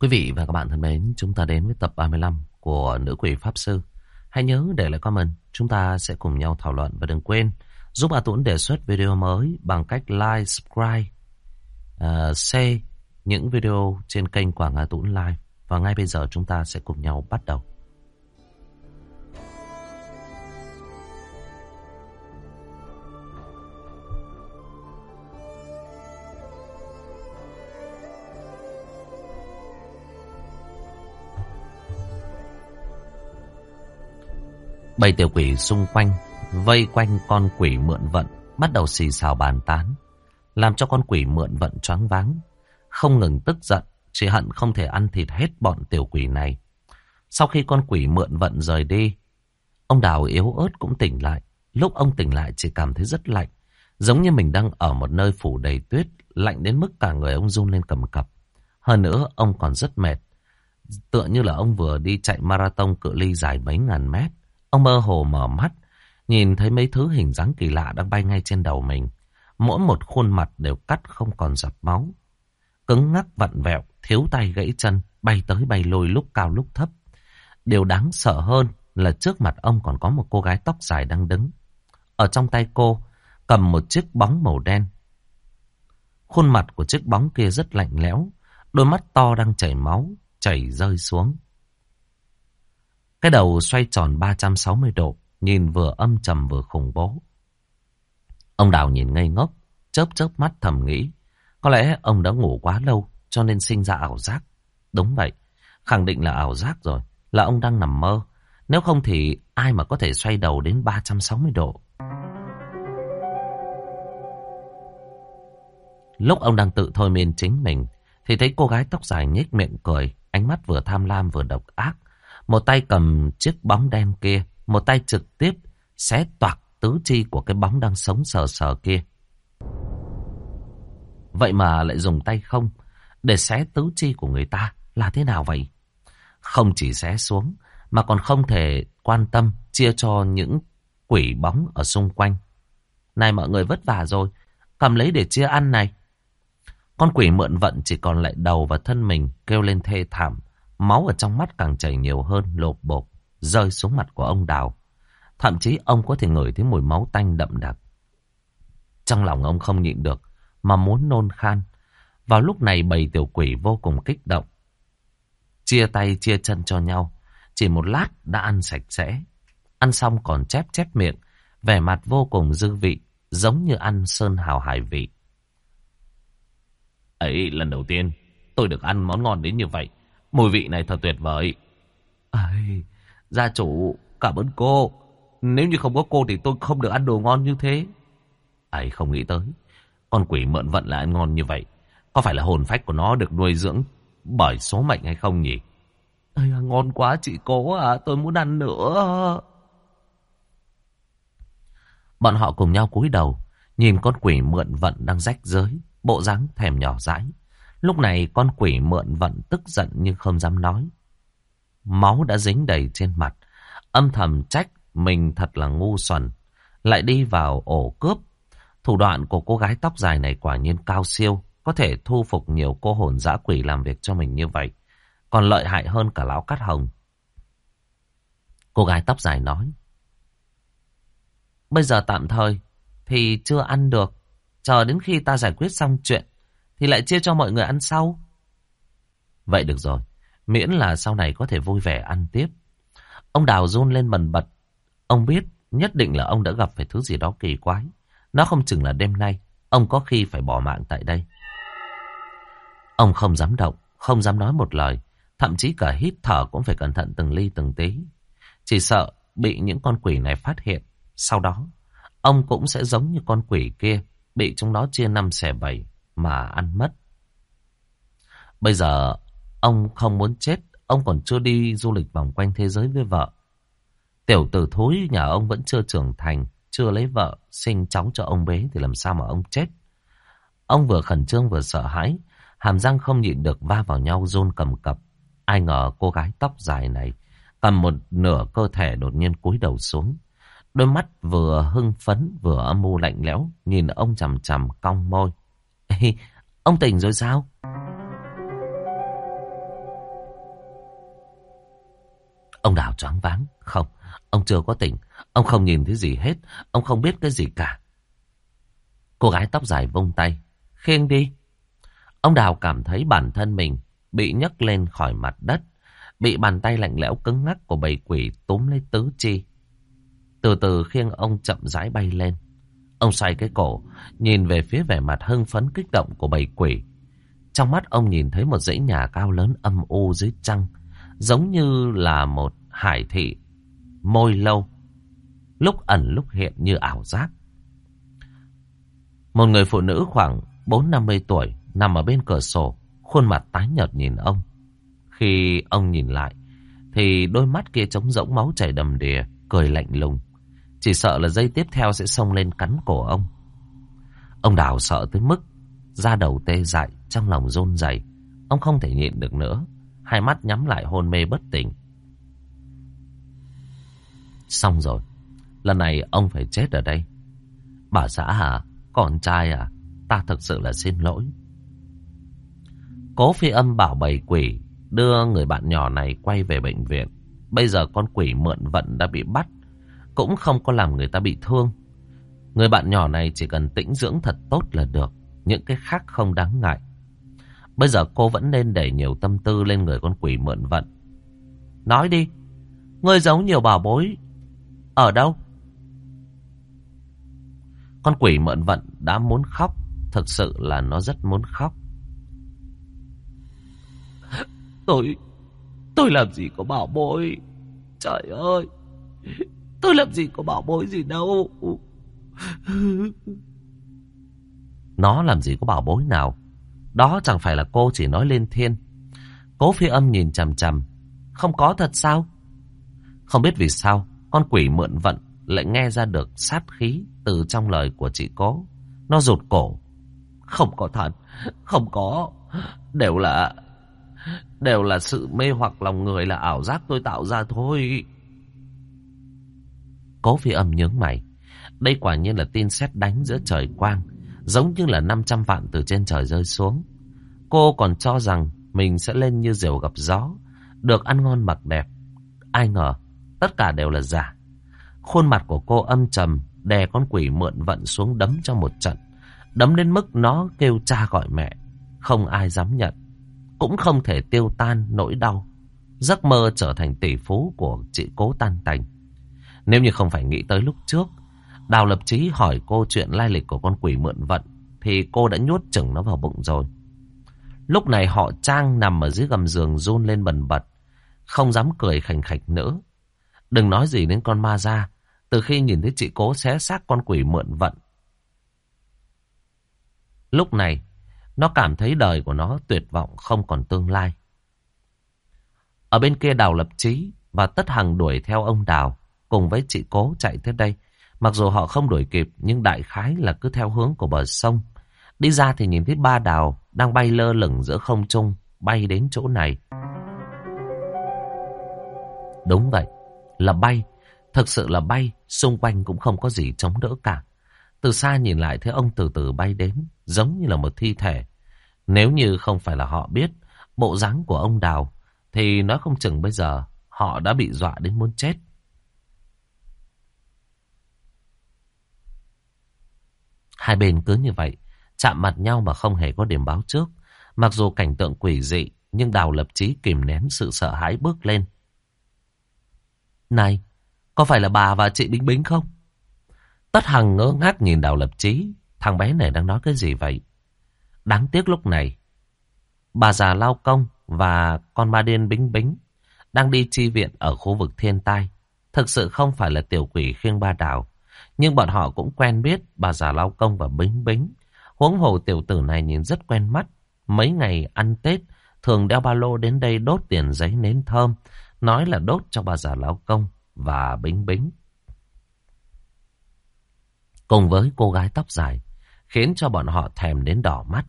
Quý vị và các bạn thân mến, chúng ta đến với tập 35 của Nữ Quỷ Pháp Sư. Hãy nhớ để lại comment, chúng ta sẽ cùng nhau thảo luận và đừng quên giúp A Tuấn đề xuất video mới bằng cách like, subscribe, uh, share những video trên kênh Quảng A Tuấn Live. Và ngay bây giờ chúng ta sẽ cùng nhau bắt đầu. Bầy tiểu quỷ xung quanh, vây quanh con quỷ mượn vận, bắt đầu xì xào bàn tán, làm cho con quỷ mượn vận choáng váng, không ngừng tức giận, chỉ hận không thể ăn thịt hết bọn tiểu quỷ này. Sau khi con quỷ mượn vận rời đi, ông Đào yếu ớt cũng tỉnh lại. Lúc ông tỉnh lại chỉ cảm thấy rất lạnh, giống như mình đang ở một nơi phủ đầy tuyết, lạnh đến mức cả người ông run lên cầm cập. Hơn nữa, ông còn rất mệt, tựa như là ông vừa đi chạy marathon cự ly dài mấy ngàn mét. Ông mơ hồ mở mắt, nhìn thấy mấy thứ hình dáng kỳ lạ đang bay ngay trên đầu mình. Mỗi một khuôn mặt đều cắt không còn giọt máu. Cứng ngắc vặn vẹo, thiếu tay gãy chân, bay tới bay lôi lúc cao lúc thấp. Điều đáng sợ hơn là trước mặt ông còn có một cô gái tóc dài đang đứng. Ở trong tay cô cầm một chiếc bóng màu đen. Khuôn mặt của chiếc bóng kia rất lạnh lẽo, đôi mắt to đang chảy máu, chảy rơi xuống. Cái đầu xoay tròn 360 độ, nhìn vừa âm trầm vừa khủng bố. Ông Đào nhìn ngây ngốc, chớp chớp mắt thầm nghĩ. Có lẽ ông đã ngủ quá lâu cho nên sinh ra ảo giác. Đúng vậy, khẳng định là ảo giác rồi, là ông đang nằm mơ. Nếu không thì ai mà có thể xoay đầu đến 360 độ. Lúc ông đang tự thôi miên chính mình, thì thấy cô gái tóc dài nhếch miệng cười, ánh mắt vừa tham lam vừa độc ác. Một tay cầm chiếc bóng đen kia, một tay trực tiếp xé toạc tứ chi của cái bóng đang sống sờ sờ kia. Vậy mà lại dùng tay không để xé tứ chi của người ta là thế nào vậy? Không chỉ xé xuống mà còn không thể quan tâm chia cho những quỷ bóng ở xung quanh. Này mọi người vất vả rồi, cầm lấy để chia ăn này. Con quỷ mượn vận chỉ còn lại đầu và thân mình kêu lên thê thảm. Máu ở trong mắt càng chảy nhiều hơn, lột bột, rơi xuống mặt của ông Đào. Thậm chí ông có thể ngửi thấy mùi máu tanh đậm đặc. Trong lòng ông không nhịn được, mà muốn nôn khan. Vào lúc này bầy tiểu quỷ vô cùng kích động. Chia tay chia chân cho nhau. Chỉ một lát đã ăn sạch sẽ. Ăn xong còn chép chép miệng. Vẻ mặt vô cùng dư vị. Giống như ăn sơn hào hải vị. Ấy lần đầu tiên tôi được ăn món ngon đến như vậy. Mùi vị này thật tuyệt vời. Ây, gia chủ, cảm ơn cô. Nếu như không có cô thì tôi không được ăn đồ ngon như thế. Ấy không nghĩ tới. Con quỷ mượn vận lại ăn ngon như vậy. Có phải là hồn phách của nó được nuôi dưỡng bởi số mệnh hay không nhỉ? Ây, ngon quá chị cố à, tôi muốn ăn nữa. Bọn họ cùng nhau cúi đầu, nhìn con quỷ mượn vận đang rách rới, bộ dáng thèm nhỏ dãi. Lúc này con quỷ mượn vận tức giận nhưng không dám nói. Máu đã dính đầy trên mặt. Âm thầm trách mình thật là ngu xuẩn. Lại đi vào ổ cướp. Thủ đoạn của cô gái tóc dài này quả nhiên cao siêu. Có thể thu phục nhiều cô hồn dã quỷ làm việc cho mình như vậy. Còn lợi hại hơn cả lão cắt hồng. Cô gái tóc dài nói. Bây giờ tạm thời thì chưa ăn được. Chờ đến khi ta giải quyết xong chuyện thì lại chia cho mọi người ăn sau. Vậy được rồi, miễn là sau này có thể vui vẻ ăn tiếp. Ông Đào run lên bần bật. Ông biết nhất định là ông đã gặp phải thứ gì đó kỳ quái. Nó không chừng là đêm nay, ông có khi phải bỏ mạng tại đây. Ông không dám động, không dám nói một lời. Thậm chí cả hít thở cũng phải cẩn thận từng ly từng tí. Chỉ sợ bị những con quỷ này phát hiện. Sau đó, ông cũng sẽ giống như con quỷ kia, bị chúng nó chia năm xẻ bảy mà ăn mất. Bây giờ ông không muốn chết, ông còn chưa đi du lịch vòng quanh thế giới với vợ. Tiểu tử thối nhà ông vẫn chưa trưởng thành, chưa lấy vợ, sinh cháu cho ông bế thì làm sao mà ông chết. Ông vừa khẩn trương vừa sợ hãi, hàm răng không nhịn được va vào nhau rôn cầm cập. Ai ngờ cô gái tóc dài này cầm một nửa cơ thể đột nhiên cúi đầu xuống. Đôi mắt vừa hưng phấn vừa âm mưu lạnh lẽo, nhìn ông chằm chằm cong môi này, ông tỉnh rồi sao? Ông Đào choáng váng. Không, ông chưa có tỉnh. Ông không nhìn thấy gì hết. Ông không biết cái gì cả. Cô gái tóc dài vông tay. Khiêng đi. Ông Đào cảm thấy bản thân mình bị nhấc lên khỏi mặt đất. Bị bàn tay lạnh lẽo cứng ngắc của bầy quỷ túm lấy tứ chi. Từ từ khiêng ông chậm rãi bay lên. Ông xoay cái cổ, nhìn về phía vẻ mặt hưng phấn kích động của bầy quỷ. Trong mắt ông nhìn thấy một dãy nhà cao lớn âm u dưới trăng, giống như là một hải thị, môi lâu, lúc ẩn lúc hiện như ảo giác. Một người phụ nữ khoảng 4-50 tuổi nằm ở bên cửa sổ, khuôn mặt tái nhợt nhìn ông. Khi ông nhìn lại, thì đôi mắt kia trống rỗng máu chảy đầm đìa, cười lạnh lùng. Chỉ sợ là dây tiếp theo sẽ xông lên cắn cổ ông. Ông Đào sợ tới mức da đầu tê dại, trong lòng rôn dày Ông không thể nhịn được nữa, hai mắt nhắm lại hôn mê bất tỉnh. Xong rồi, lần này ông phải chết ở đây. Bà xã hả? Con trai à? Ta thực sự là xin lỗi. Cố phi âm bảo bầy quỷ đưa người bạn nhỏ này quay về bệnh viện. Bây giờ con quỷ mượn vận đã bị bắt cũng không có làm người ta bị thương. Người bạn nhỏ này chỉ cần tĩnh dưỡng thật tốt là được. Những cái khác không đáng ngại. Bây giờ cô vẫn nên để nhiều tâm tư lên người con quỷ mượn vận. Nói đi. Ngươi giấu nhiều bảo bối. Ở đâu? Con quỷ mượn vận đã muốn khóc. Thực sự là nó rất muốn khóc. Tôi... Tôi làm gì có bảo bối. Trời ơi. Tôi làm gì có bảo bối gì đâu. Nó làm gì có bảo bối nào. Đó chẳng phải là cô chỉ nói lên thiên. Cố phi âm nhìn chằm chằm. Không có thật sao? Không biết vì sao, con quỷ mượn vận lại nghe ra được sát khí từ trong lời của chị cố. Nó rụt cổ. Không có thật, không có. Đều là... Đều là sự mê hoặc lòng người là ảo giác tôi tạo ra thôi. Cố phi âm nhướng mày. Đây quả nhiên là tin xét đánh giữa trời quang. Giống như là 500 vạn từ trên trời rơi xuống. Cô còn cho rằng mình sẽ lên như diều gặp gió. Được ăn ngon mặc đẹp. Ai ngờ, tất cả đều là giả. Khuôn mặt của cô âm trầm, đè con quỷ mượn vận xuống đấm cho một trận. Đấm đến mức nó kêu cha gọi mẹ. Không ai dám nhận. Cũng không thể tiêu tan nỗi đau. Giấc mơ trở thành tỷ phú của chị cố tan tành. Nếu như không phải nghĩ tới lúc trước, Đào lập chí hỏi cô chuyện lai lịch của con quỷ mượn vận, thì cô đã nhốt chừng nó vào bụng rồi. Lúc này họ Trang nằm ở dưới gầm giường run lên bần bật, không dám cười khành khạch nữa. Đừng nói gì đến con ma ra, từ khi nhìn thấy chị cố xé xác con quỷ mượn vận. Lúc này, nó cảm thấy đời của nó tuyệt vọng không còn tương lai. Ở bên kia đào lập chí và tất hằng đuổi theo ông đào cùng với chị cố chạy tới đây. Mặc dù họ không đuổi kịp nhưng đại khái là cứ theo hướng của bờ sông. Đi ra thì nhìn thấy ba đào đang bay lơ lửng giữa không trung, bay đến chỗ này. Đúng vậy, là bay. Thực sự là bay, xung quanh cũng không có gì chống đỡ cả. Từ xa nhìn lại thấy ông từ từ bay đến, giống như là một thi thể. Nếu như không phải là họ biết bộ dáng của ông Đào, thì nói không chừng bây giờ họ đã bị dọa đến muốn chết. Hai bên cứ như vậy, chạm mặt nhau mà không hề có điểm báo trước. Mặc dù cảnh tượng quỷ dị, nhưng Đào lập trí kìm nén sự sợ hãi bước lên. Này, có phải là bà và chị Bính Bính không? Tất Hằng ngỡ ngác nhìn Đào lập trí thằng bé này đang nói cái gì vậy? Đáng tiếc lúc này, bà già Lao Công và con ma điên Bính Bính đang đi chi viện ở khu vực thiên tai. Thực sự không phải là tiểu quỷ khiêng ba đào nhưng bọn họ cũng quen biết bà già lao công và bính bính. Huống hồ tiểu tử này nhìn rất quen mắt. Mấy ngày ăn Tết, thường đeo ba lô đến đây đốt tiền giấy nến thơm. Nói là đốt cho bà già lao công và bính bính. Cùng với cô gái tóc dài, khiến cho bọn họ thèm đến đỏ mắt.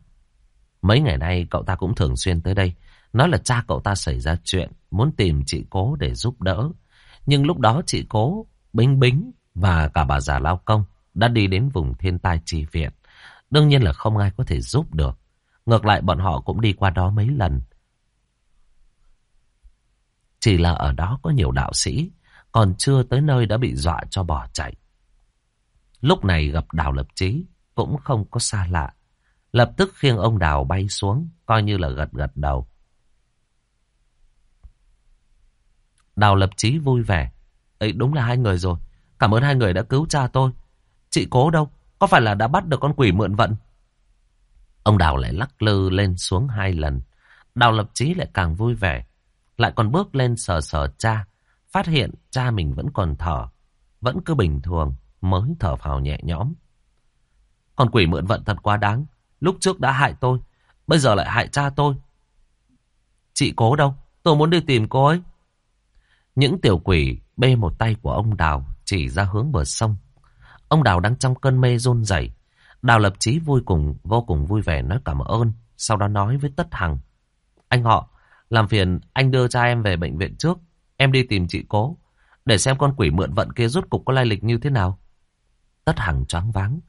Mấy ngày nay cậu ta cũng thường xuyên tới đây. Nói là cha cậu ta xảy ra chuyện, muốn tìm chị cố để giúp đỡ. Nhưng lúc đó chị cố, bính bính, và cả bà già lao công đã đi đến vùng thiên tai trì viện. Đương nhiên là không ai có thể giúp được. Ngược lại bọn họ cũng đi qua đó mấy lần. Chỉ là ở đó có nhiều đạo sĩ, còn chưa tới nơi đã bị dọa cho bỏ chạy. Lúc này gặp Đào Lập Chí cũng không có xa lạ. Lập tức khiêng ông Đào bay xuống, coi như là gật gật đầu. Đào Lập Chí vui vẻ. ấy đúng là hai người rồi. Cảm ơn hai người đã cứu cha tôi. Chị cố đâu? Có phải là đã bắt được con quỷ mượn vận? Ông Đào lại lắc lư lên xuống hai lần. Đào Lập Chí lại càng vui vẻ. Lại còn bước lên sờ sờ cha. Phát hiện cha mình vẫn còn thở. Vẫn cứ bình thường. Mới thở phào nhẹ nhõm. Con quỷ mượn vận thật quá đáng. Lúc trước đã hại tôi. Bây giờ lại hại cha tôi. Chị cố đâu? Tôi muốn đi tìm cô ấy. Những tiểu quỷ bê một tay của ông Đào chỉ ra hướng bờ sông. Ông Đào đang trong cơn mê run rẩy. Đào lập chí vui cùng, vô cùng vui vẻ nói cảm ơn. Sau đó nói với Tất Hằng. Anh họ, làm phiền anh đưa cha em về bệnh viện trước. Em đi tìm chị cố. Để xem con quỷ mượn vận kia rút cục có lai lịch như thế nào. Tất Hằng choáng váng.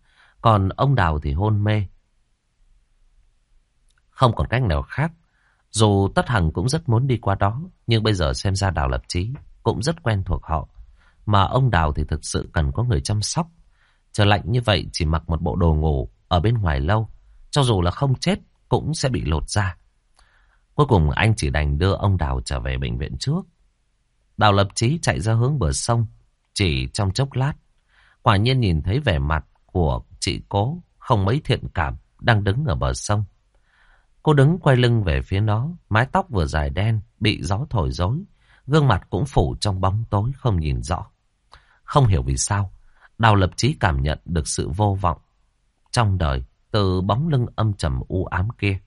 Còn ông Đào thì hôn mê. Không còn cách nào khác. Dù Tất Hằng cũng rất muốn đi qua đó. Nhưng bây giờ xem ra Đào lập chí cũng rất quen thuộc họ. Mà ông Đào thì thực sự cần có người chăm sóc. Trời lạnh như vậy chỉ mặc một bộ đồ ngủ ở bên ngoài lâu. Cho dù là không chết cũng sẽ bị lột ra. Cuối cùng anh chỉ đành đưa ông Đào trở về bệnh viện trước. Đào lập chí chạy ra hướng bờ sông. Chỉ trong chốc lát. Quả nhiên nhìn thấy vẻ mặt của chị cố không mấy thiện cảm đang đứng ở bờ sông. Cô đứng quay lưng về phía nó, mái tóc vừa dài đen, bị gió thổi rối, gương mặt cũng phủ trong bóng tối không nhìn rõ. Không hiểu vì sao, Đào lập chí cảm nhận được sự vô vọng trong đời từ bóng lưng âm trầm u ám kia.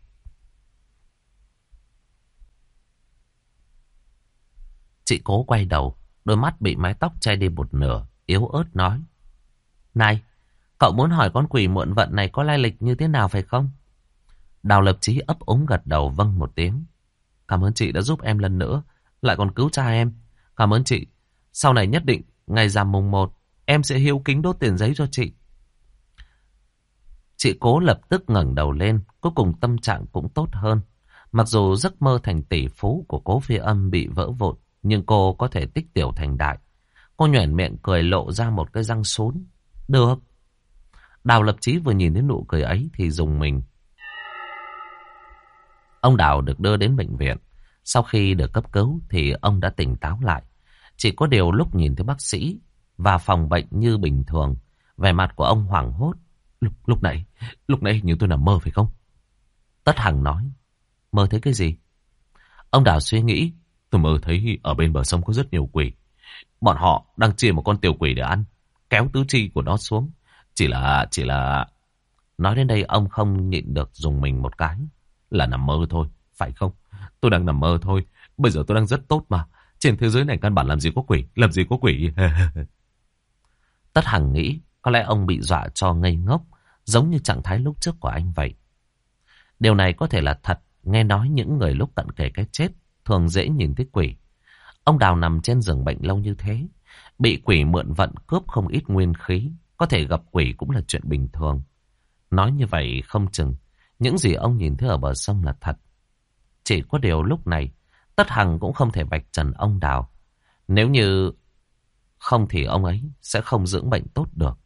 Chị cố quay đầu, đôi mắt bị mái tóc che đi một nửa, yếu ớt nói. Này, cậu muốn hỏi con quỷ muộn vận này có lai lịch như thế nào phải không? Đào lập chí ấp ống gật đầu vâng một tiếng. Cảm ơn chị đã giúp em lần nữa, lại còn cứu cha em. Cảm ơn chị, sau này nhất định, ngày rằm mùng một, em sẽ hiếu kính đốt tiền giấy cho chị. Chị cố lập tức ngẩng đầu lên, cuối cùng tâm trạng cũng tốt hơn. Mặc dù giấc mơ thành tỷ phú của cố phi âm bị vỡ vụn, nhưng cô có thể tích tiểu thành đại. Cô nhoẻn miệng cười lộ ra một cái răng sún. Được. Đào lập trí vừa nhìn đến nụ cười ấy thì dùng mình. Ông Đào được đưa đến bệnh viện. Sau khi được cấp cứu thì ông đã tỉnh táo lại. Chỉ có điều lúc nhìn thấy bác sĩ và phòng bệnh như bình thường, vẻ mặt của ông hoảng hốt. Lúc, lúc nãy lúc nãy như tôi nằm mơ phải không? Tất Hằng nói, mơ thấy cái gì? Ông Đào suy nghĩ, tôi mơ thấy ở bên bờ sông có rất nhiều quỷ. Bọn họ đang chia một con tiểu quỷ để ăn, kéo tứ chi của nó xuống. Chỉ là, chỉ là... Nói đến đây ông không nhịn được dùng mình một cái. Là nằm mơ thôi, phải không? Tôi đang nằm mơ thôi. Bây giờ tôi đang rất tốt mà. Trên thế giới này căn bản làm gì có quỷ, làm gì có quỷ. Tất Hằng nghĩ có lẽ ông bị dọa cho ngây ngốc, giống như trạng thái lúc trước của anh vậy. Điều này có thể là thật, nghe nói những người lúc cận kề cái chết thường dễ nhìn thấy quỷ. Ông Đào nằm trên giường bệnh lâu như thế, bị quỷ mượn vận cướp không ít nguyên khí, có thể gặp quỷ cũng là chuyện bình thường. Nói như vậy không chừng, những gì ông nhìn thấy ở bờ sông là thật. Chỉ có điều lúc này, Tất Hằng cũng không thể vạch trần ông Đào. Nếu như không thì ông ấy sẽ không dưỡng bệnh tốt được.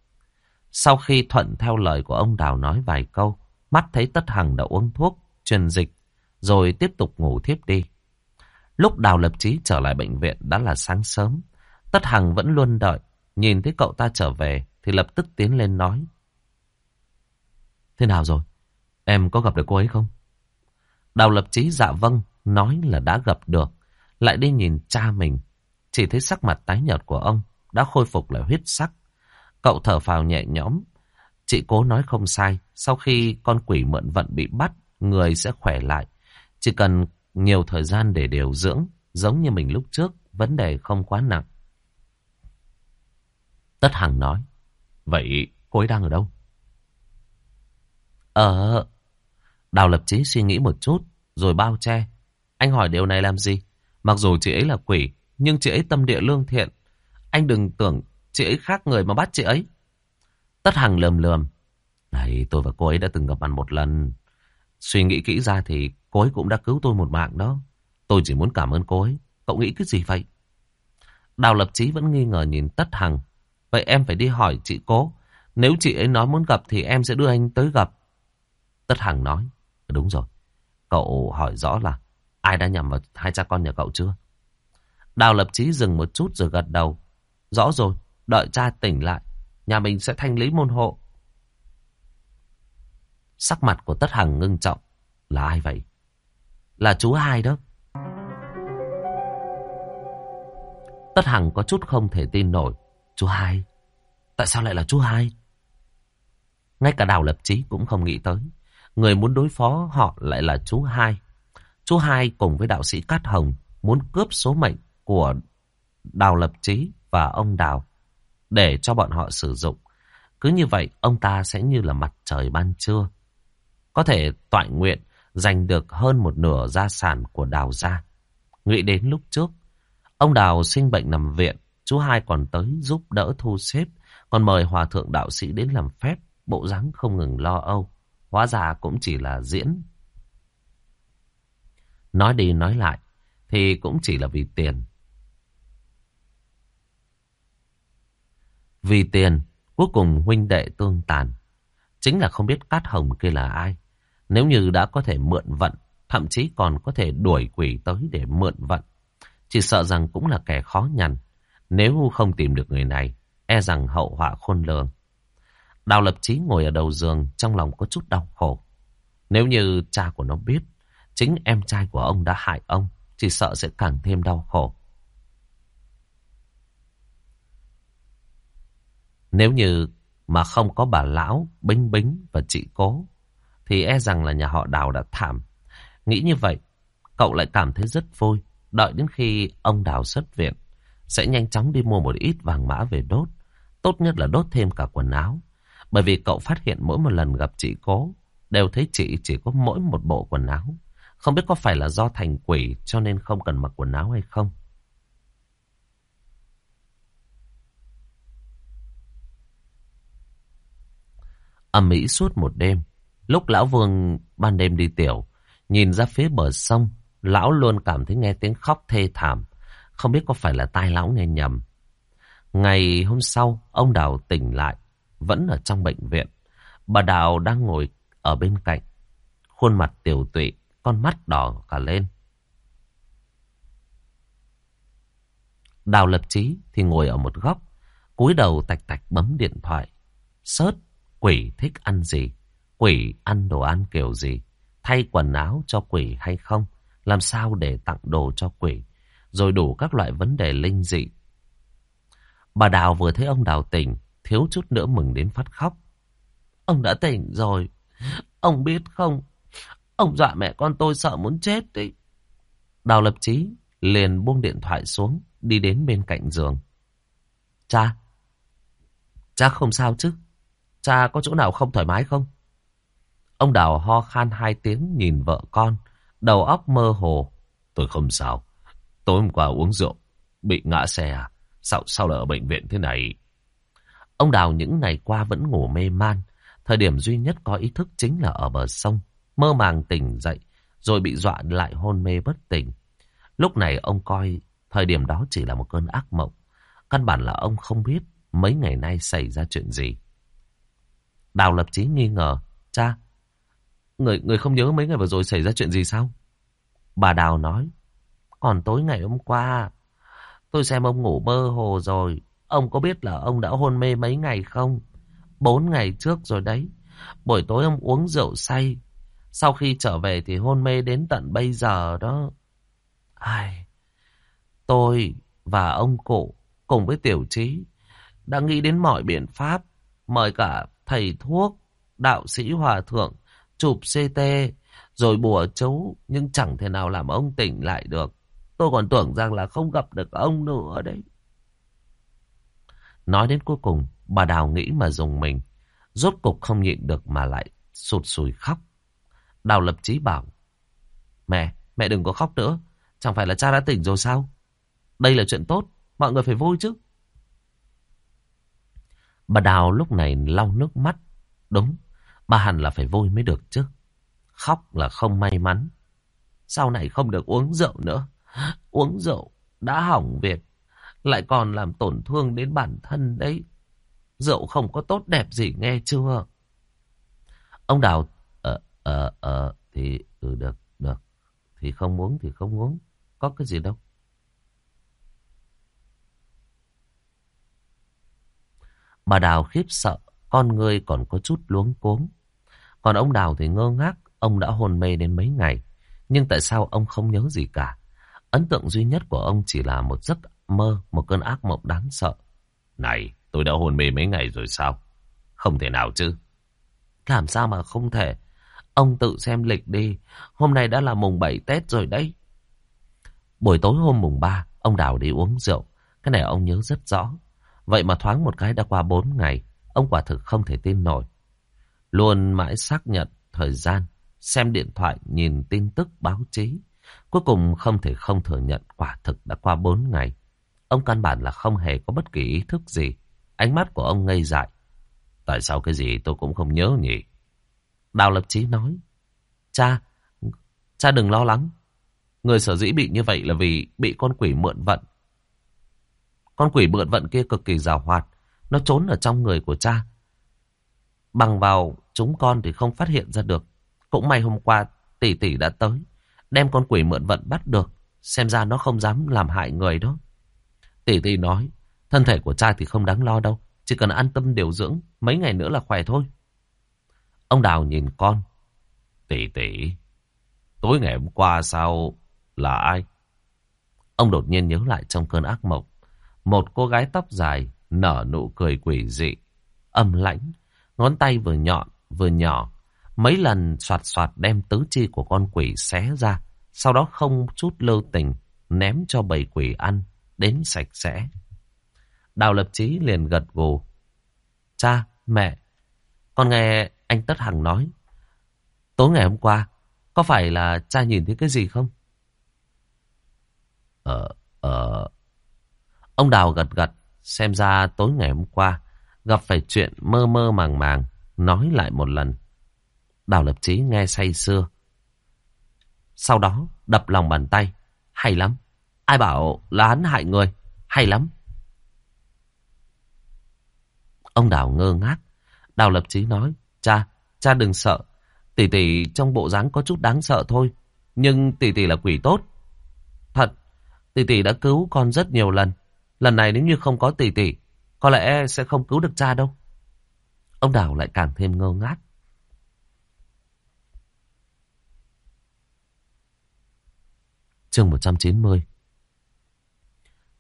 Sau khi thuận theo lời của ông Đào nói vài câu, mắt thấy Tất Hằng đã uống thuốc, truyền dịch, rồi tiếp tục ngủ thiếp đi. Lúc Đào lập chí trở lại bệnh viện đã là sáng sớm. Tất Hằng vẫn luôn đợi, nhìn thấy cậu ta trở về thì lập tức tiến lên nói. Thế nào rồi? Em có gặp được cô ấy không? Đào lập chí dạ vâng, nói là đã gặp được. Lại đi nhìn cha mình. Chỉ thấy sắc mặt tái nhợt của ông đã khôi phục lại huyết sắc. Cậu thở phào nhẹ nhõm. Chị cố nói không sai. Sau khi con quỷ mượn vận bị bắt, người sẽ khỏe lại. Chỉ cần nhiều thời gian để điều dưỡng, giống như mình lúc trước, vấn đề không quá nặng. Tất Hằng nói, vậy cô ấy đang ở đâu? Ờ, Đào lập chí suy nghĩ một chút, rồi bao che. Anh hỏi điều này làm gì? Mặc dù chị ấy là quỷ, nhưng chị ấy tâm địa lương thiện. Anh đừng tưởng chị ấy khác người mà bắt chị ấy. Tất Hằng lườm lườm. Này, tôi và cô ấy đã từng gặp mặt một lần. Suy nghĩ kỹ ra thì cô ấy cũng đã cứu tôi một mạng đó. Tôi chỉ muốn cảm ơn cô ấy. Cậu nghĩ cái gì vậy? Đào Lập Chí vẫn nghi ngờ nhìn Tất Hằng. Vậy em phải đi hỏi chị cố. Nếu chị ấy nói muốn gặp thì em sẽ đưa anh tới gặp. Tất Hằng nói. Đúng rồi. Cậu hỏi rõ là ai đã nhầm vào hai cha con nhà cậu chưa? Đào Lập Chí dừng một chút rồi gật đầu. Rõ rồi, đợi cha tỉnh lại. Nhà mình sẽ thanh lý môn hộ. Sắc mặt của Tất Hằng ngưng trọng. Là ai vậy? Là chú hai đó. Tất Hằng có chút không thể tin nổi. Chú hai? Tại sao lại là chú hai? Ngay cả Đào Lập Chí cũng không nghĩ tới. Người muốn đối phó họ lại là chú hai. Chú hai cùng với đạo sĩ Cát Hồng muốn cướp số mệnh của Đào Lập trí và ông Đào để cho bọn họ sử dụng. Cứ như vậy, ông ta sẽ như là mặt trời ban trưa. Có thể tọa nguyện giành được hơn một nửa gia sản của Đào gia. Nghĩ đến lúc trước, ông Đào sinh bệnh nằm viện, chú hai còn tới giúp đỡ thu xếp, còn mời hòa thượng đạo sĩ đến làm phép, bộ dáng không ngừng lo âu. Hóa ra cũng chỉ là diễn. Nói đi nói lại, thì cũng chỉ là vì tiền. Vì tiền, cuối cùng huynh đệ tương tàn. Chính là không biết Cát Hồng kia là ai. Nếu như đã có thể mượn vận, thậm chí còn có thể đuổi quỷ tới để mượn vận. Chỉ sợ rằng cũng là kẻ khó nhằn. Nếu không tìm được người này, e rằng hậu họa khôn lường. Đào lập chí ngồi ở đầu giường, trong lòng có chút đau khổ. Nếu như cha của nó biết, chính em trai của ông đã hại ông, chỉ sợ sẽ càng thêm đau khổ. Nếu như mà không có bà lão, bính bính và chị cố, thì e rằng là nhà họ đào đã thảm. Nghĩ như vậy, cậu lại cảm thấy rất vui. Đợi đến khi ông đào xuất viện, sẽ nhanh chóng đi mua một ít vàng mã về đốt. Tốt nhất là đốt thêm cả quần áo. Bởi vì cậu phát hiện mỗi một lần gặp chị cố, đều thấy chị chỉ có mỗi một bộ quần áo. Không biết có phải là do thành quỷ cho nên không cần mặc quần áo hay không. Âm mỹ suốt một đêm. Lúc lão vương ban đêm đi tiểu, nhìn ra phía bờ sông, lão luôn cảm thấy nghe tiếng khóc thê thảm. Không biết có phải là tai lão nghe nhầm. Ngày hôm sau, ông Đào tỉnh lại, vẫn ở trong bệnh viện. Bà Đào đang ngồi ở bên cạnh, khuôn mặt tiểu tụy, con mắt đỏ cả lên. Đào lập trí thì ngồi ở một góc, cúi đầu tạch tạch bấm điện thoại. Sớt, quỷ thích ăn gì? Quỷ ăn đồ ăn kiểu gì? Thay quần áo cho quỷ hay không? Làm sao để tặng đồ cho quỷ? Rồi đủ các loại vấn đề linh dị. Bà Đào vừa thấy ông Đào tỉnh, thiếu chút nữa mừng đến phát khóc. Ông đã tỉnh rồi. Ông biết không? Ông dọa mẹ con tôi sợ muốn chết đấy. Đào lập chí liền buông điện thoại xuống, đi đến bên cạnh giường. Cha, cha không sao chứ? Cha có chỗ nào không thoải mái không? Ông Đào ho khan hai tiếng nhìn vợ con, đầu óc mơ hồ. Tôi không sao. Tối hôm qua uống rượu, bị ngã xe à? Sao, sao lại ở bệnh viện thế này? Ông Đào những ngày qua vẫn ngủ mê man. Thời điểm duy nhất có ý thức chính là ở bờ sông. Mơ màng tỉnh dậy, rồi bị dọa lại hôn mê bất tỉnh. Lúc này ông coi thời điểm đó chỉ là một cơn ác mộng. Căn bản là ông không biết mấy ngày nay xảy ra chuyện gì. Đào lập chí nghi ngờ. Cha, người, người không nhớ mấy ngày vừa rồi xảy ra chuyện gì sao? Bà Đào nói. Còn tối ngày hôm qua, tôi xem ông ngủ mơ hồ rồi. Ông có biết là ông đã hôn mê mấy ngày không? Bốn ngày trước rồi đấy. Buổi tối ông uống rượu say. Sau khi trở về thì hôn mê đến tận bây giờ đó. Ai... Tôi và ông cụ cùng với tiểu trí đã nghĩ đến mọi biện pháp. Mời cả thầy thuốc, đạo sĩ hòa thượng, chụp CT, rồi bùa chú. Nhưng chẳng thể nào làm ông tỉnh lại được. Tôi còn tưởng rằng là không gặp được ông nữa đấy. Nói đến cuối cùng, bà Đào nghĩ mà dùng mình. Rốt cục không nhịn được mà lại sụt sùi khóc. Đào lập chí bảo. Mẹ, mẹ đừng có khóc nữa. Chẳng phải là cha đã tỉnh rồi sao? Đây là chuyện tốt, mọi người phải vui chứ. Bà Đào lúc này lau nước mắt. Đúng, bà hẳn là phải vui mới được chứ. Khóc là không may mắn. Sau này không được uống rượu nữa. Uống rượu đã hỏng việc, lại còn làm tổn thương đến bản thân đấy. Rượu không có tốt đẹp gì nghe chưa? Ông Đào, ờ, ờ, ờ, thì, ừ, được, được. Thì không uống thì không uống. Có cái gì đâu. Bà Đào khiếp sợ, con người còn có chút luống cuống. Còn ông Đào thì ngơ ngác, ông đã hôn mê đến mấy ngày. Nhưng tại sao ông không nhớ gì cả? Ấn tượng duy nhất của ông chỉ là một giấc mơ, một cơn ác mộng đáng sợ. Này, tôi đã hôn mê mấy ngày rồi sao? Không thể nào chứ. Làm sao mà không thể? Ông tự xem lịch đi. Hôm nay đã là mùng 7 Tết rồi đấy. Buổi tối hôm mùng 3, ông Đào đi uống rượu. Cái này ông nhớ rất rõ. Vậy mà thoáng một cái đã qua 4 ngày. Ông quả thực không thể tin nổi. Luôn mãi xác nhận thời gian, xem điện thoại, nhìn tin tức báo chí. Cuối cùng không thể không thừa nhận quả thực đã qua 4 ngày. Ông căn bản là không hề có bất kỳ ý thức gì. Ánh mắt của ông ngây dại. Tại sao cái gì tôi cũng không nhớ nhỉ? Đào Lập Chí nói. Cha, cha đừng lo lắng. Người sở dĩ bị như vậy là vì bị con quỷ mượn vận. Con quỷ mượn vận kia cực kỳ rào hoạt. Nó trốn ở trong người của cha. Bằng vào chúng con thì không phát hiện ra được. Cũng may hôm qua tỷ tỷ đã tới. Đem con quỷ mượn vận bắt được. Xem ra nó không dám làm hại người đó. Tỷ tỷ nói. Thân thể của cha thì không đáng lo đâu. Chỉ cần an tâm điều dưỡng. Mấy ngày nữa là khỏe thôi. Ông Đào nhìn con. Tỷ tỷ. Tối ngày hôm qua sao là ai? Ông đột nhiên nhớ lại trong cơn ác mộng. Một cô gái tóc dài, nở nụ cười quỷ dị. Âm lãnh. Ngón tay vừa nhọn, vừa nhỏ. Mấy lần soạt soạt đem tứ chi của con quỷ xé ra. Sau đó không chút lưu tình ném cho bầy quỷ ăn. Đến sạch sẽ. Đào lập chí liền gật gù. Cha, mẹ, con nghe anh Tất Hằng nói. Tối ngày hôm qua, có phải là cha nhìn thấy cái gì không? Ờ, ờ... Ông Đào gật gật, xem ra tối ngày hôm qua, gặp phải chuyện mơ mơ màng màng, nói lại một lần. Đào lập chí nghe say sưa. Sau đó, đập lòng bàn tay. Hay lắm. Ai bảo là hắn hại người? Hay lắm. Ông Đào ngơ ngác. Đào lập chí nói. Cha, cha đừng sợ. Tỷ tỷ trong bộ dáng có chút đáng sợ thôi. Nhưng tỷ tỷ là quỷ tốt. Thật, tỷ tỷ đã cứu con rất nhiều lần. Lần này nếu như không có tỷ tỷ, có lẽ sẽ không cứu được cha đâu. Ông Đào lại càng thêm ngơ ngác. Chương 190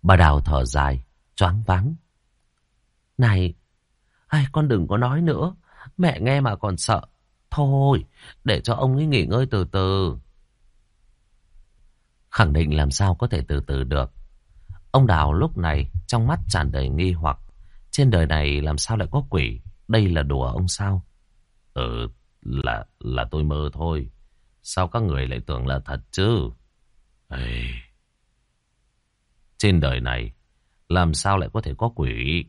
Bà Đào thở dài, choáng váng. Này, ai con đừng có nói nữa. Mẹ nghe mà còn sợ. Thôi, để cho ông ấy nghỉ ngơi từ từ. Khẳng định làm sao có thể từ từ được. Ông Đào lúc này trong mắt tràn đầy nghi hoặc. Trên đời này làm sao lại có quỷ? Đây là đùa ông sao? Ừ, là là tôi mơ thôi. Sao các người lại tưởng là thật chứ? Ê... Trên đời này, làm sao lại có thể có quỷ?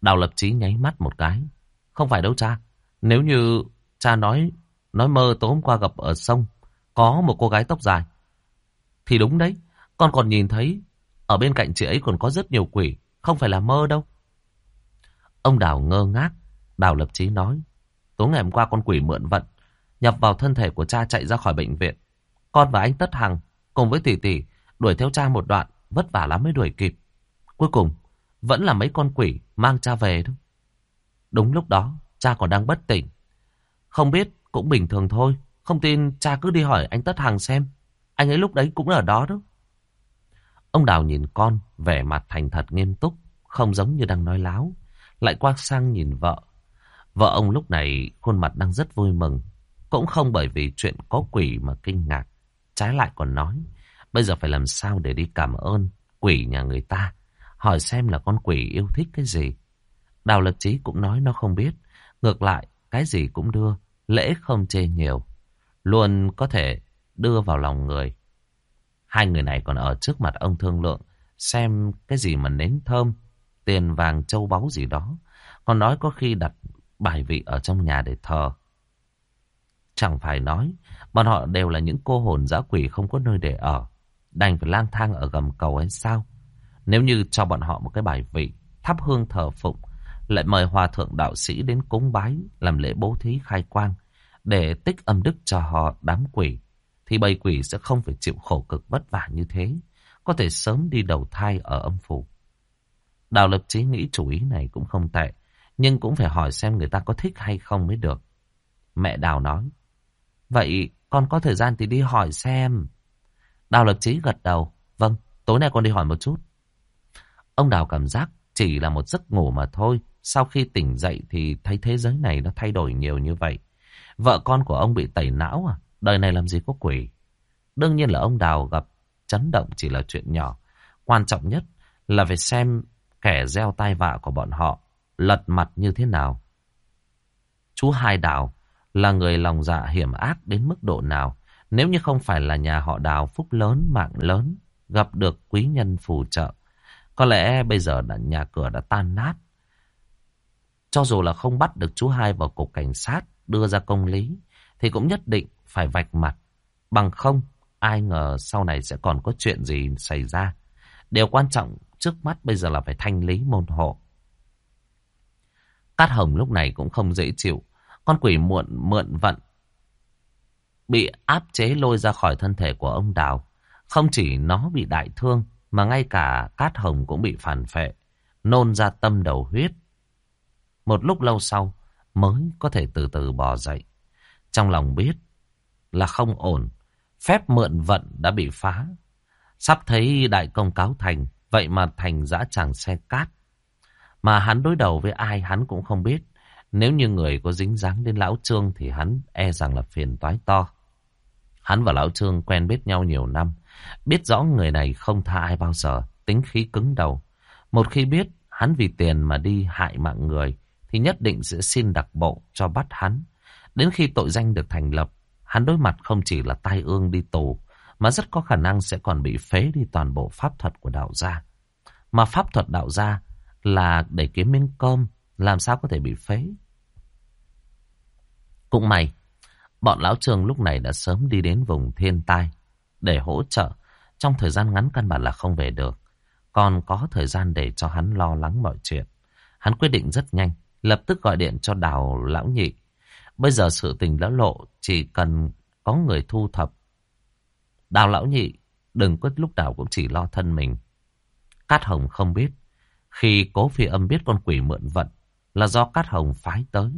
Đào lập trí nháy mắt một cái. Không phải đâu cha. Nếu như cha nói nói mơ tối hôm qua gặp ở sông, có một cô gái tóc dài. Thì đúng đấy. Con còn nhìn thấy, ở bên cạnh chị ấy còn có rất nhiều quỷ. Không phải là mơ đâu. Ông Đào ngơ ngác. Đào lập trí nói. Tối ngày hôm qua con quỷ mượn vận. Nhập vào thân thể của cha chạy ra khỏi bệnh viện. Con và anh Tất Hằng cùng với tỷ tỷ đuổi theo cha một đoạn. Vất vả lắm mới đuổi kịp. Cuối cùng vẫn là mấy con quỷ mang cha về đâu. Đúng lúc đó, cha còn đang bất tỉnh. Không biết, cũng bình thường thôi. Không tin, cha cứ đi hỏi anh Tất Hằng xem. Anh ấy lúc đấy cũng ở đó đó. Ông Đào nhìn con, vẻ mặt thành thật nghiêm túc, không giống như đang nói láo. Lại qua sang nhìn vợ. Vợ ông lúc này khuôn mặt đang rất vui mừng. Cũng không bởi vì chuyện có quỷ mà kinh ngạc. Trái lại còn nói, bây giờ phải làm sao để đi cảm ơn quỷ nhà người ta. Hỏi xem là con quỷ yêu thích cái gì. Đào Lập trí cũng nói nó không biết. Ngược lại, cái gì cũng đưa, lễ không chê nhiều. Luôn có thể đưa vào lòng người. Hai người này còn ở trước mặt ông thương lượng, xem cái gì mà nến thơm, tiền vàng châu báu gì đó. Còn nói có khi đặt bài vị ở trong nhà để thờ. Chẳng phải nói, bọn họ đều là những cô hồn dã quỷ không có nơi để ở đành phải lang thang ở gầm cầu ấy sao? Nếu như cho bọn họ một cái bài vị, thắp hương thờ phụng, lại mời hòa thượng đạo sĩ đến cúng bái, làm lễ bố thí khai quang, để tích âm đức cho họ đám quỷ, thì bầy quỷ sẽ không phải chịu khổ cực vất vả như thế, có thể sớm đi đầu thai ở âm phủ. Đào lập chí nghĩ chủ ý này cũng không tệ, nhưng cũng phải hỏi xem người ta có thích hay không mới được. Mẹ Đào nói, vậy con có thời gian thì đi hỏi xem. Đào lập chí gật đầu, vâng, tối nay con đi hỏi một chút. Ông Đào cảm giác chỉ là một giấc ngủ mà thôi. Sau khi tỉnh dậy thì thấy thế giới này nó thay đổi nhiều như vậy. Vợ con của ông bị tẩy não à? Đời này làm gì có quỷ? Đương nhiên là ông Đào gặp chấn động chỉ là chuyện nhỏ. Quan trọng nhất là phải xem kẻ gieo tai vạ của bọn họ lật mặt như thế nào. Chú Hai Đào là người lòng dạ hiểm ác đến mức độ nào. Nếu như không phải là nhà họ Đào phúc lớn, mạng lớn, gặp được quý nhân phù trợ, có lẽ bây giờ đã nhà cửa đã tan nát. Cho dù là không bắt được chú hai vào cục cảnh sát đưa ra công lý, thì cũng nhất định phải vạch mặt. Bằng không, ai ngờ sau này sẽ còn có chuyện gì xảy ra. Điều quan trọng trước mắt bây giờ là phải thanh lý môn hộ. Cát Hồng lúc này cũng không dễ chịu. Con quỷ muộn mượn vận. Bị áp chế lôi ra khỏi thân thể của ông Đào. Không chỉ nó bị đại thương, mà ngay cả Cát Hồng cũng bị phản phệ, nôn ra tâm đầu huyết. Một lúc lâu sau mới có thể từ từ bò dậy. Trong lòng biết là không ổn, phép mượn vận đã bị phá. Sắp thấy đại công cáo thành, vậy mà thành dã tràng xe cát. Mà hắn đối đầu với ai hắn cũng không biết. Nếu như người có dính dáng đến Lão Trương thì hắn e rằng là phiền toái to. Hắn và Lão Trương quen biết nhau nhiều năm. Biết rõ người này không tha ai bao giờ, tính khí cứng đầu. Một khi biết hắn vì tiền mà đi hại mạng người, thì nhất định sẽ xin đặc bộ cho bắt hắn. Đến khi tội danh được thành lập, hắn đối mặt không chỉ là tai ương đi tù, mà rất có khả năng sẽ còn bị phế đi toàn bộ pháp thuật của đạo gia. Mà pháp thuật đạo gia là để kiếm miếng cơm, làm sao có thể bị phế. Cũng may, bọn lão trường lúc này đã sớm đi đến vùng thiên tai để hỗ trợ. Trong thời gian ngắn căn bản là không về được. Còn có thời gian để cho hắn lo lắng mọi chuyện. Hắn quyết định rất nhanh, lập tức gọi điện cho đào lão nhị. Bây giờ sự tình đã lộ, chỉ cần có người thu thập. Đào lão nhị, đừng có lúc nào cũng chỉ lo thân mình. Cát Hồng không biết. Khi cố phi âm biết con quỷ mượn vận là do Cát Hồng phái tới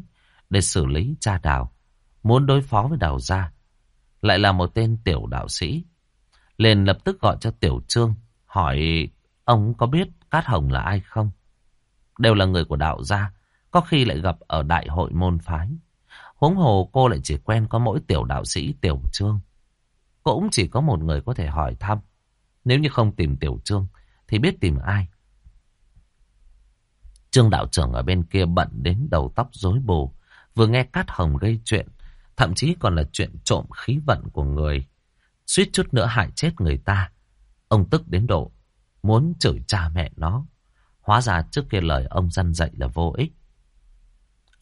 để xử lý cha đào. Muốn đối phó với đào gia. Lại là một tên tiểu đạo sĩ liền lập tức gọi cho Tiểu Trương, hỏi ông có biết Cát Hồng là ai không? Đều là người của đạo gia, có khi lại gặp ở đại hội môn phái. Huống hồ cô lại chỉ quen có mỗi tiểu đạo sĩ Tiểu Trương. Cũng chỉ có một người có thể hỏi thăm. Nếu như không tìm Tiểu Trương, thì biết tìm ai. Trương đạo trưởng ở bên kia bận đến đầu tóc rối bù, vừa nghe Cát Hồng gây chuyện, thậm chí còn là chuyện trộm khí vận của người suýt chút nữa hại chết người ta. Ông tức đến độ, muốn chửi cha mẹ nó. Hóa ra trước kia lời ông dân dạy là vô ích.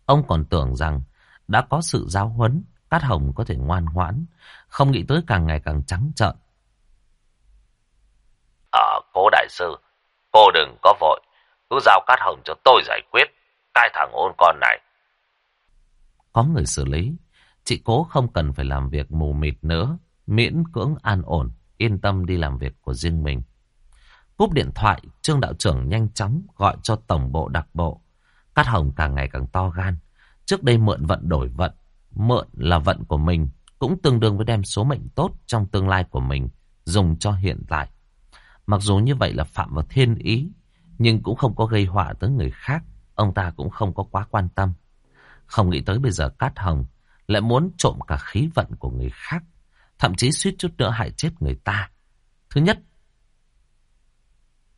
Ông còn tưởng rằng đã có sự giáo huấn, Cát Hồng có thể ngoan ngoãn, không nghĩ tới càng ngày càng trắng trợn. Ờ, cố đại sư, cô đừng có vội, cứ giao Cát Hồng cho tôi giải quyết, cái thằng ôn con này. Có người xử lý, chị cố không cần phải làm việc mù mịt nữa, miễn cưỡng an ổn, yên tâm đi làm việc của riêng mình. Cúp điện thoại, Trương đạo trưởng nhanh chóng gọi cho tổng bộ đặc bộ. Cát Hồng càng ngày càng to gan. Trước đây mượn vận đổi vận, mượn là vận của mình, cũng tương đương với đem số mệnh tốt trong tương lai của mình, dùng cho hiện tại. Mặc dù như vậy là phạm vào thiên ý, nhưng cũng không có gây họa tới người khác, ông ta cũng không có quá quan tâm. Không nghĩ tới bây giờ Cát Hồng lại muốn trộm cả khí vận của người khác. Thậm chí suýt chút nữa hại chết người ta. Thứ nhất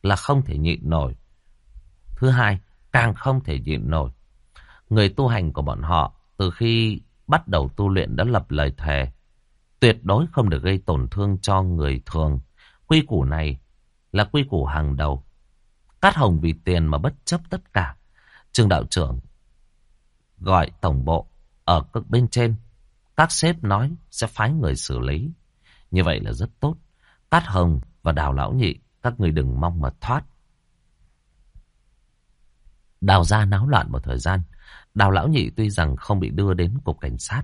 là không thể nhịn nổi. Thứ hai, càng không thể nhịn nổi. Người tu hành của bọn họ từ khi bắt đầu tu luyện đã lập lời thề. Tuyệt đối không được gây tổn thương cho người thường. Quy củ này là quy củ hàng đầu. Cát Hồng vì tiền mà bất chấp tất cả. Trương đạo trưởng gọi tổng bộ ở cực bên trên các sếp nói sẽ phái người xử lý. Như vậy là rất tốt. Cát Hồng và đào lão nhị, các người đừng mong mà thoát. Đào ra náo loạn một thời gian. Đào lão nhị tuy rằng không bị đưa đến cục cảnh sát,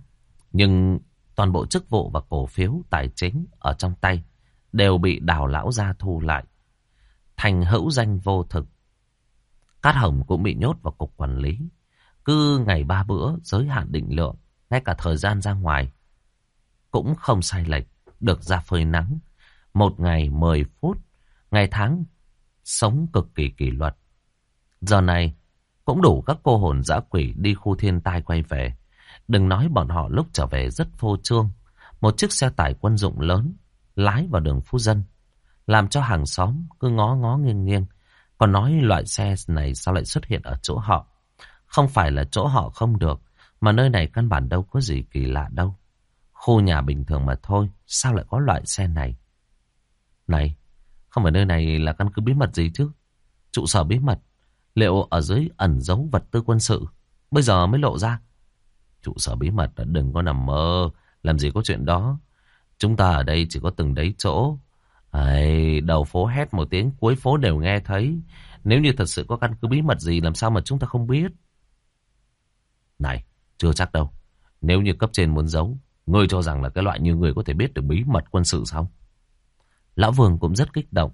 nhưng toàn bộ chức vụ và cổ phiếu tài chính ở trong tay đều bị đào lão gia thu lại. Thành hữu danh vô thực. Cát Hồng cũng bị nhốt vào cục quản lý. Cứ ngày ba bữa giới hạn định lượng, ngay cả thời gian ra ngoài. Cũng không sai lệch, được ra phơi nắng. Một ngày mười phút, ngày tháng, sống cực kỳ kỷ luật. Giờ này, cũng đủ các cô hồn dã quỷ đi khu thiên tai quay về. Đừng nói bọn họ lúc trở về rất phô trương. Một chiếc xe tải quân dụng lớn lái vào đường Phú Dân. Làm cho hàng xóm cứ ngó ngó nghiêng nghiêng. Còn nói loại xe này sao lại xuất hiện ở chỗ họ. Không phải là chỗ họ không được. Mà nơi này căn bản đâu có gì kỳ lạ đâu. Khu nhà bình thường mà thôi. Sao lại có loại xe này? Này, không phải nơi này là căn cứ bí mật gì chứ? Trụ sở bí mật. Liệu ở dưới ẩn giấu vật tư quân sự? Bây giờ mới lộ ra. Trụ sở bí mật đừng có nằm mơ. Làm gì có chuyện đó. Chúng ta ở đây chỉ có từng đấy chỗ. Ấy, đầu phố hét một tiếng, cuối phố đều nghe thấy. Nếu như thật sự có căn cứ bí mật gì, làm sao mà chúng ta không biết? Này, chưa chắc đâu. Nếu như cấp trên muốn giấu, ngươi cho rằng là cái loại như người có thể biết được bí mật quân sự sao? Lão Vương cũng rất kích động.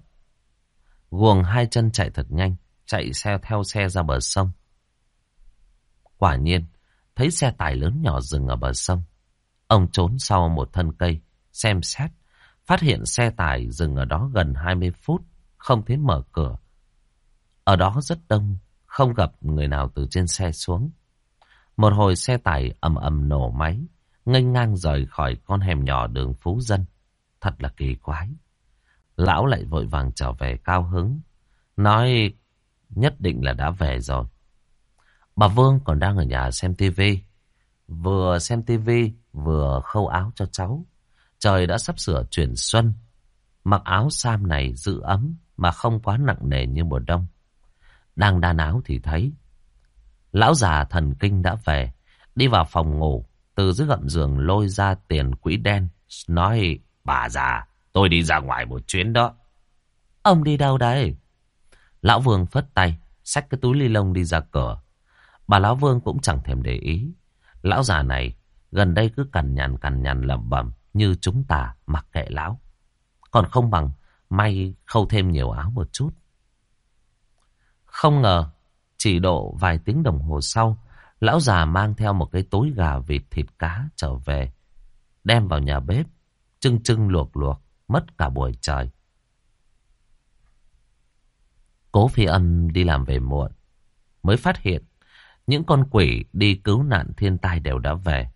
Guồng hai chân chạy thật nhanh, chạy xe theo xe ra bờ sông. Quả nhiên, thấy xe tải lớn nhỏ dừng ở bờ sông. Ông trốn sau một thân cây, xem xét, phát hiện xe tải dừng ở đó gần 20 phút, không thấy mở cửa. Ở đó rất đông, không gặp người nào từ trên xe xuống. Một hồi xe tải ầm ầm nổ máy, nghênh ngang rời khỏi con hẻm nhỏ đường Phú Dân. Thật là kỳ quái. Lão lại vội vàng trở về cao hứng. Nói nhất định là đã về rồi. Bà Vương còn đang ở nhà xem tivi. Vừa xem tivi vừa khâu áo cho cháu. Trời đã sắp sửa chuyển xuân. Mặc áo sam này giữ ấm mà không quá nặng nề như mùa đông. Đang đan áo thì thấy. Lão già thần kinh đã về. Đi vào phòng ngủ. Từ dưới gậm giường lôi ra tiền quỹ đen. Nói bà già tôi đi ra ngoài một chuyến đó. Ông đi đâu đấy? Lão Vương phất tay. Xách cái túi ly lông đi ra cửa. Bà Lão Vương cũng chẳng thèm để ý. Lão già này gần đây cứ cằn nhằn cằn nhằn lẩm bẩm như chúng ta mặc kệ lão. Còn không bằng may khâu thêm nhiều áo một chút. Không ngờ, chỉ độ vài tiếng đồng hồ sau, lão già mang theo một cái túi gà vịt thịt cá trở về, đem vào nhà bếp, trưng trưng luộc luộc, mất cả buổi trời. Cố phi âm đi làm về muộn, mới phát hiện những con quỷ đi cứu nạn thiên tai đều đã về.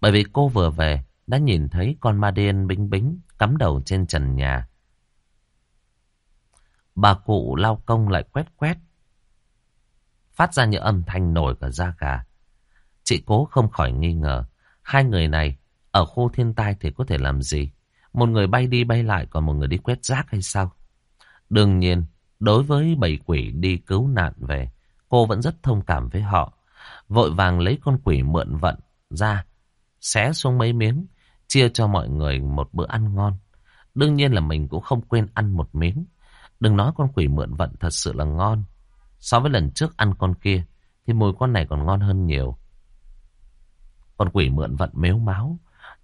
Bởi vì cô vừa về, đã nhìn thấy con ma đen bính bính cắm đầu trên trần nhà. Bà cụ lao công lại quét quét. Phát ra những âm thanh nổi cả da gà. Chị cố không khỏi nghi ngờ. Hai người này ở khu thiên tai thì có thể làm gì? Một người bay đi bay lại còn một người đi quét rác hay sao? Đương nhiên, đối với bảy quỷ đi cứu nạn về, cô vẫn rất thông cảm với họ. Vội vàng lấy con quỷ mượn vận ra, xé xuống mấy miếng, chia cho mọi người một bữa ăn ngon. Đương nhiên là mình cũng không quên ăn một miếng. Đừng nói con quỷ mượn vận thật sự là ngon. So với lần trước ăn con kia, thì mùi con này còn ngon hơn nhiều. Con quỷ mượn vận mếu máu.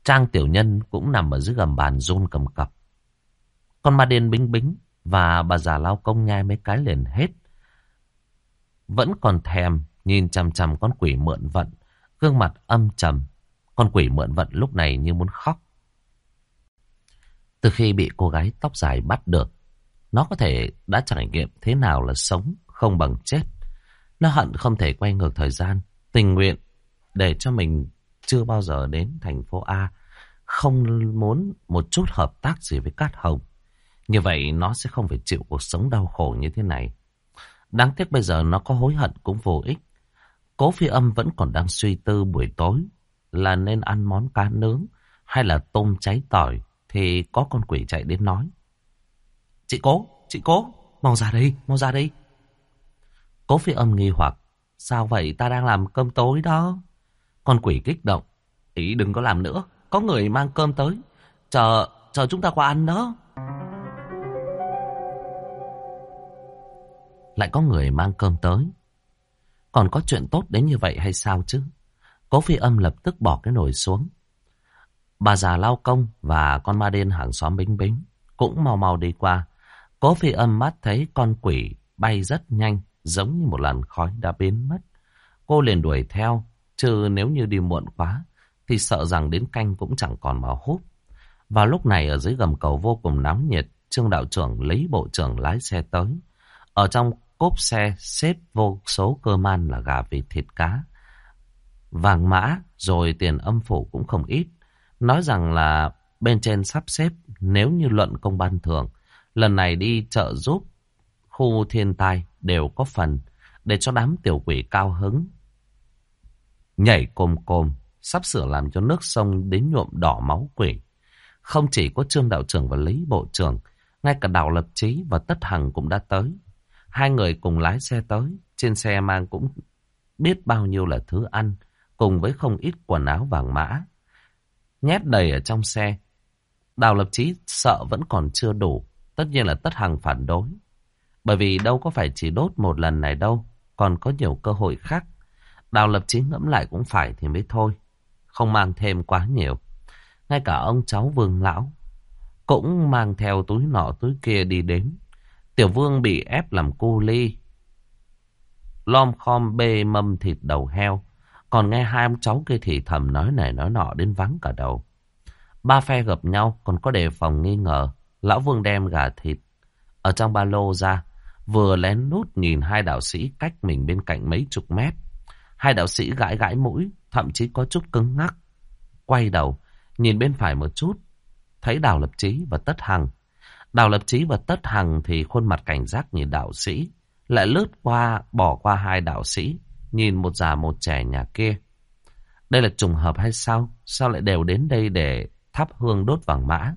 Trang tiểu nhân cũng nằm ở dưới gầm bàn run cầm cập. Con ma đen bính bính và bà già lao công nhai mấy cái liền hết. Vẫn còn thèm nhìn chằm chằm con quỷ mượn vận, gương mặt âm trầm. Con quỷ mượn vận lúc này như muốn khóc. Từ khi bị cô gái tóc dài bắt được, nó có thể đã trải nghiệm thế nào là sống không bằng chết. Nó hận không thể quay ngược thời gian, tình nguyện để cho mình chưa bao giờ đến thành phố A, không muốn một chút hợp tác gì với Cát Hồng. Như vậy nó sẽ không phải chịu cuộc sống đau khổ như thế này. Đáng tiếc bây giờ nó có hối hận cũng vô ích. Cố phi âm vẫn còn đang suy tư buổi tối là nên ăn món cá nướng hay là tôm cháy tỏi thì có con quỷ chạy đến nói. Chị cố, chị cố, mau ra đây, mau ra đây. Cố phi âm nghi hoặc, sao vậy ta đang làm cơm tối đó. Con quỷ kích động, ý đừng có làm nữa, có người mang cơm tới, chờ, chờ chúng ta qua ăn đó. lại có người mang cơm tới. Còn có chuyện tốt đến như vậy hay sao chứ? Cố phi âm lập tức bỏ cái nồi xuống. Bà già lao công và con ma đen hàng xóm bính bính cũng mau mau đi qua. Cố phi âm mắt thấy con quỷ bay rất nhanh, giống như một làn khói đã biến mất. Cô liền đuổi theo, chứ nếu như đi muộn quá, thì sợ rằng đến canh cũng chẳng còn mà hút. Vào lúc này ở dưới gầm cầu vô cùng nóng nhiệt, Trương đạo trưởng lấy bộ trưởng lái xe tới. Ở trong cốp xe xếp vô số cơ man là gà vịt thịt cá. Vàng mã rồi tiền âm phủ cũng không ít. Nói rằng là bên trên sắp xếp nếu như luận công ban thường. Lần này đi chợ giúp khu thiên tai đều có phần để cho đám tiểu quỷ cao hứng. Nhảy cồm cồm, sắp sửa làm cho nước sông đến nhuộm đỏ máu quỷ. Không chỉ có Trương Đạo trưởng và Lý Bộ trưởng, ngay cả Đào Lập Trí và Tất Hằng cũng đã tới. Hai người cùng lái xe tới, trên xe mang cũng biết bao nhiêu là thứ ăn, cùng với không ít quần áo vàng mã. Nhét đầy ở trong xe. Đào Lập Trí sợ vẫn còn chưa đủ, tất nhiên là Tất Hằng phản đối. Bởi vì đâu có phải chỉ đốt một lần này đâu, còn có nhiều cơ hội khác. Đào Lập chí ngẫm lại cũng phải thì mới thôi, không mang thêm quá nhiều. Ngay cả ông cháu Vương Lão cũng mang theo túi nọ túi kia đi đến. Tiểu Vương bị ép làm cu ly. Lom khom bê mâm thịt đầu heo. Còn nghe hai ông cháu kia thì thầm nói này nói nọ đến vắng cả đầu. Ba phe gặp nhau còn có đề phòng nghi ngờ. Lão Vương đem gà thịt ở trong ba lô ra. Vừa lén nút nhìn hai đạo sĩ cách mình bên cạnh mấy chục mét. Hai đạo sĩ gãi gãi mũi, thậm chí có chút cứng ngắc. Quay đầu, nhìn bên phải một chút, thấy Đào Lập Chí và Tất Hằng. Đào Lập Chí và Tất Hằng thì khuôn mặt cảnh giác nhìn đạo sĩ, lại lướt qua, bỏ qua hai đạo sĩ, nhìn một già một trẻ nhà kia. Đây là trùng hợp hay sao? Sao lại đều đến đây để thắp hương đốt vàng mã?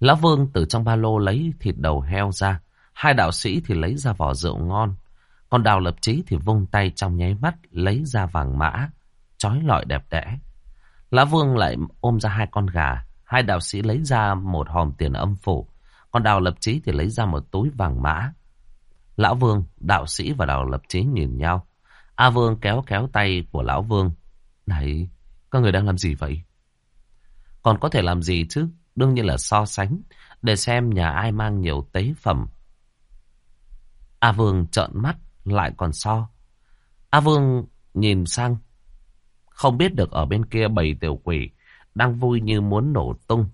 Lão Vương từ trong ba lô lấy thịt đầu heo ra, hai đạo sĩ thì lấy ra vỏ rượu ngon, còn Đào Lập trí thì vung tay trong nháy mắt lấy ra vàng mã, trói lọi đẹp đẽ. Lã Vương lại ôm ra hai con gà. Hai đạo sĩ lấy ra một hòm tiền âm phủ. Còn Đào Lập trí thì lấy ra một túi vàng mã. Lão Vương, đạo sĩ và Đào Lập trí nhìn nhau. A Vương kéo kéo tay của Lão Vương. Này, các người đang làm gì vậy? Còn có thể làm gì chứ? Đương nhiên là so sánh. Để xem nhà ai mang nhiều tế phẩm. A Vương trợn mắt, lại còn so. A Vương nhìn sang, không biết được ở bên kia bầy tiểu quỷ đang vui như muốn nổ tung.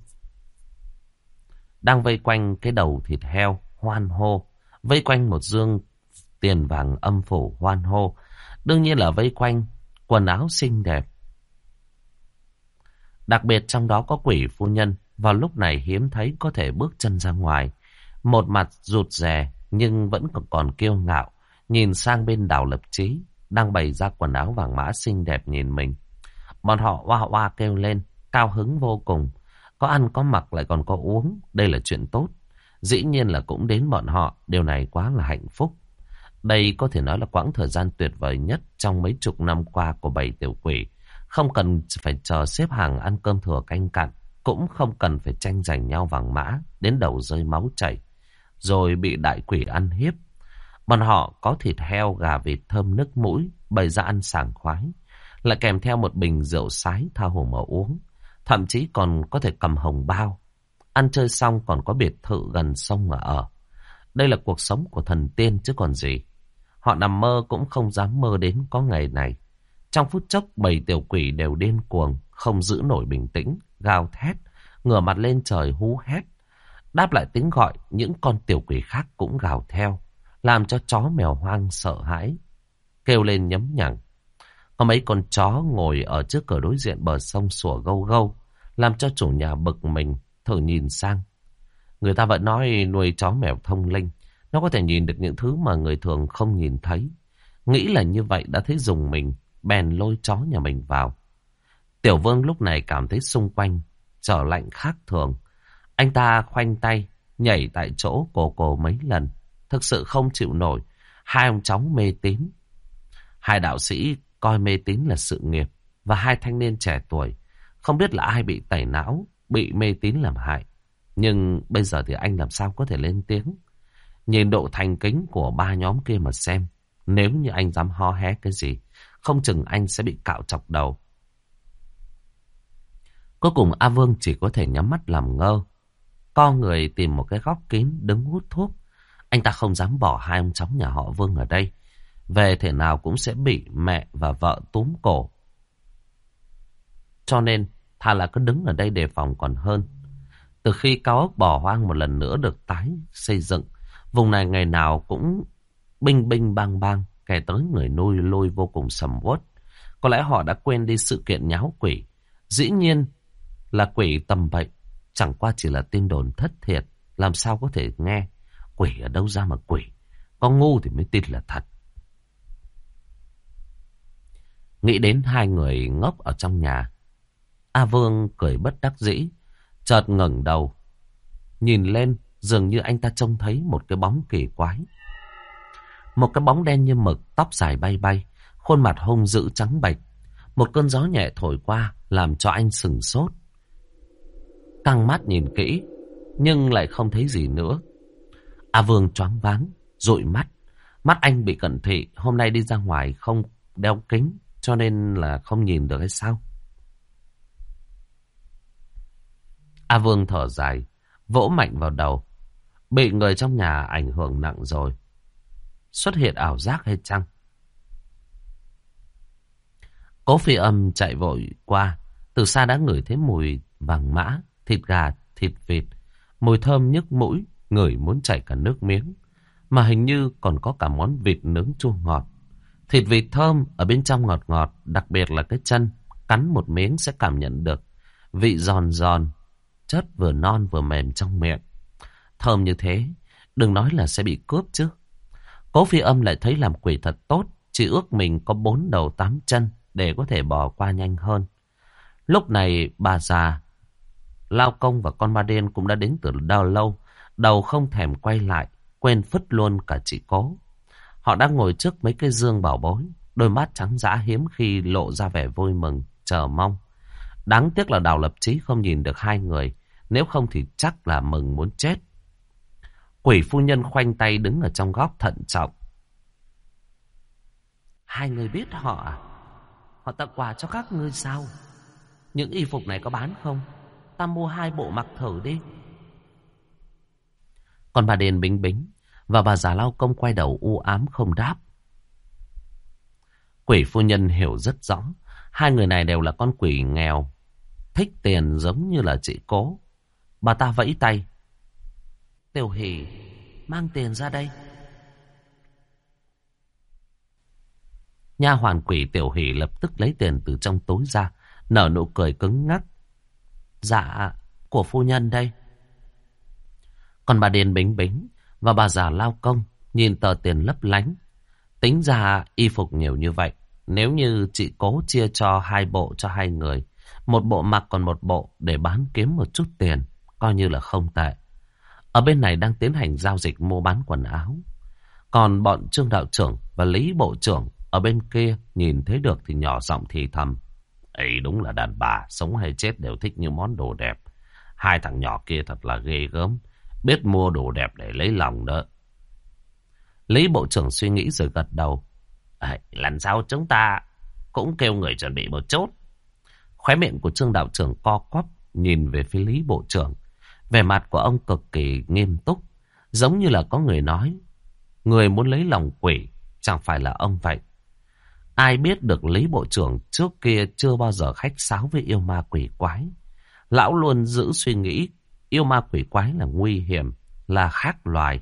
Đang vây quanh cái đầu thịt heo, hoan hô. Vây quanh một dương tiền vàng âm phủ, hoan hô. Đương nhiên là vây quanh quần áo xinh đẹp. Đặc biệt trong đó có quỷ phu nhân. Vào lúc này hiếm thấy có thể bước chân ra ngoài. Một mặt rụt rè nhưng vẫn còn kiêu ngạo. Nhìn sang bên đảo lập trí đang bày ra quần áo vàng mã xinh đẹp nhìn mình. Bọn họ hoa hoa kêu lên, cao hứng vô cùng. Có ăn có mặc lại còn có uống, đây là chuyện tốt. Dĩ nhiên là cũng đến bọn họ, điều này quá là hạnh phúc. Đây có thể nói là quãng thời gian tuyệt vời nhất trong mấy chục năm qua của bầy tiểu quỷ. Không cần phải chờ xếp hàng ăn cơm thừa canh cặn, cũng không cần phải tranh giành nhau vàng mã, đến đầu rơi máu chảy, rồi bị đại quỷ ăn hiếp. Bọn họ có thịt heo, gà vịt thơm nước mũi, bày ra ăn sảng khoái. Lại kèm theo một bình rượu sái tha hồ mà uống. Thậm chí còn có thể cầm hồng bao. Ăn chơi xong còn có biệt thự gần sông mà ở. Đây là cuộc sống của thần tiên chứ còn gì. Họ nằm mơ cũng không dám mơ đến có ngày này. Trong phút chốc bầy tiểu quỷ đều điên cuồng, không giữ nổi bình tĩnh, gào thét, ngửa mặt lên trời hú hét. Đáp lại tiếng gọi, những con tiểu quỷ khác cũng gào theo làm cho chó mèo hoang sợ hãi, kêu lên nhấm nhằng. Có mấy con chó ngồi ở trước cửa đối diện bờ sông sủa gâu gâu, làm cho chủ nhà bực mình, thử nhìn sang. Người ta vẫn nói nuôi chó mèo thông linh, nó có thể nhìn được những thứ mà người thường không nhìn thấy. Nghĩ là như vậy đã thấy dùng mình, bèn lôi chó nhà mình vào. Tiểu vương lúc này cảm thấy xung quanh, trở lạnh khác thường. Anh ta khoanh tay, nhảy tại chỗ cổ cổ mấy lần. Thực sự không chịu nổi. Hai ông chóng mê tín. Hai đạo sĩ coi mê tín là sự nghiệp. Và hai thanh niên trẻ tuổi. Không biết là ai bị tẩy não. Bị mê tín làm hại. Nhưng bây giờ thì anh làm sao có thể lên tiếng. Nhìn độ thành kính của ba nhóm kia mà xem. Nếu như anh dám ho hé cái gì, không chừng anh sẽ bị cạo chọc đầu. Cuối cùng A Vương chỉ có thể nhắm mắt làm ngơ. Co người tìm một cái góc kín đứng hút thuốc. Anh ta không dám bỏ hai ông cháu nhà họ Vương ở đây. Về thể nào cũng sẽ bị mẹ và vợ túm cổ. Cho nên thà là cứ đứng ở đây đề phòng còn hơn. Từ khi cao ốc bỏ hoang một lần nữa được tái xây dựng, vùng này ngày nào cũng binh binh bang bang, kẻ tới người nuôi lôi vô cùng sầm uất. Có lẽ họ đã quên đi sự kiện nháo quỷ. Dĩ nhiên là quỷ tầm bệnh, chẳng qua chỉ là tin đồn thất thiệt, làm sao có thể nghe. Quỷ ở đâu ra mà quỷ, có ngu thì mới tin là thật. Nghĩ đến hai người ngốc ở trong nhà, A Vương cười bất đắc dĩ, chợt ngẩng đầu, nhìn lên dường như anh ta trông thấy một cái bóng kỳ quái. Một cái bóng đen như mực, tóc dài bay bay, khuôn mặt hung dữ trắng bệch. Một cơn gió nhẹ thổi qua làm cho anh sừng sốt. Căng mắt nhìn kỹ, nhưng lại không thấy gì nữa. A Vương choáng váng, dụi mắt. Mắt anh bị cận thị, hôm nay đi ra ngoài không đeo kính, cho nên là không nhìn được hay sao? A Vương thở dài, vỗ mạnh vào đầu. Bị người trong nhà ảnh hưởng nặng rồi. Xuất hiện ảo giác hay chăng? Cố phi âm chạy vội qua, từ xa đã ngửi thấy mùi vàng mã, thịt gà, thịt vịt, mùi thơm nhức mũi, người muốn chảy cả nước miếng. Mà hình như còn có cả món vịt nướng chua ngọt. Thịt vịt thơm ở bên trong ngọt ngọt, đặc biệt là cái chân, cắn một miếng sẽ cảm nhận được vị giòn giòn, chất vừa non vừa mềm trong miệng. Thơm như thế, đừng nói là sẽ bị cướp chứ. Cố phi âm lại thấy làm quỷ thật tốt, chỉ ước mình có bốn đầu tám chân để có thể bỏ qua nhanh hơn. Lúc này bà già, Lao Công và con ma đen cũng đã đến từ đau lâu, đầu không thèm quay lại, quên phứt luôn cả chị cố. Họ đang ngồi trước mấy cái dương bảo bối, đôi mắt trắng dã hiếm khi lộ ra vẻ vui mừng, chờ mong. Đáng tiếc là Đào Lập trí không nhìn được hai người, nếu không thì chắc là mừng muốn chết. Quỷ phu nhân khoanh tay đứng ở trong góc thận trọng. Hai người biết họ à? Họ tặng quà cho các ngươi sao? Những y phục này có bán không? Ta mua hai bộ mặc thử đi. Còn bà Đền bính bính và bà già lao công quay đầu u ám không đáp. Quỷ phu nhân hiểu rất rõ. Hai người này đều là con quỷ nghèo. Thích tiền giống như là chị cố. Bà ta vẫy tay. Tiểu hỷ, mang tiền ra đây. Nha hoàn quỷ tiểu hỷ lập tức lấy tiền từ trong túi ra, nở nụ cười cứng ngắc. Dạ, của phu nhân đây. Còn bà Điền Bính Bính và bà già lao công nhìn tờ tiền lấp lánh. Tính ra y phục nhiều như vậy. Nếu như chị cố chia cho hai bộ cho hai người, một bộ mặc còn một bộ để bán kiếm một chút tiền, coi như là không tệ. Ở bên này đang tiến hành giao dịch mua bán quần áo. Còn bọn Trương Đạo trưởng và Lý Bộ trưởng ở bên kia nhìn thấy được thì nhỏ giọng thì thầm. Ấy đúng là đàn bà, sống hay chết đều thích những món đồ đẹp. Hai thằng nhỏ kia thật là ghê gớm, biết mua đồ đẹp để lấy lòng đó. Lý Bộ trưởng suy nghĩ rồi gật đầu. À, lần sau chúng ta cũng kêu người chuẩn bị một chút. Khóe miệng của Trương Đạo trưởng co quắp nhìn về phía Lý Bộ trưởng. Vẻ mặt của ông cực kỳ nghiêm túc, giống như là có người nói. Người muốn lấy lòng quỷ, chẳng phải là ông vậy. Ai biết được Lý Bộ trưởng trước kia chưa bao giờ khách sáo với yêu ma quỷ quái. Lão luôn giữ suy nghĩ yêu ma quỷ quái là nguy hiểm, là khác loài.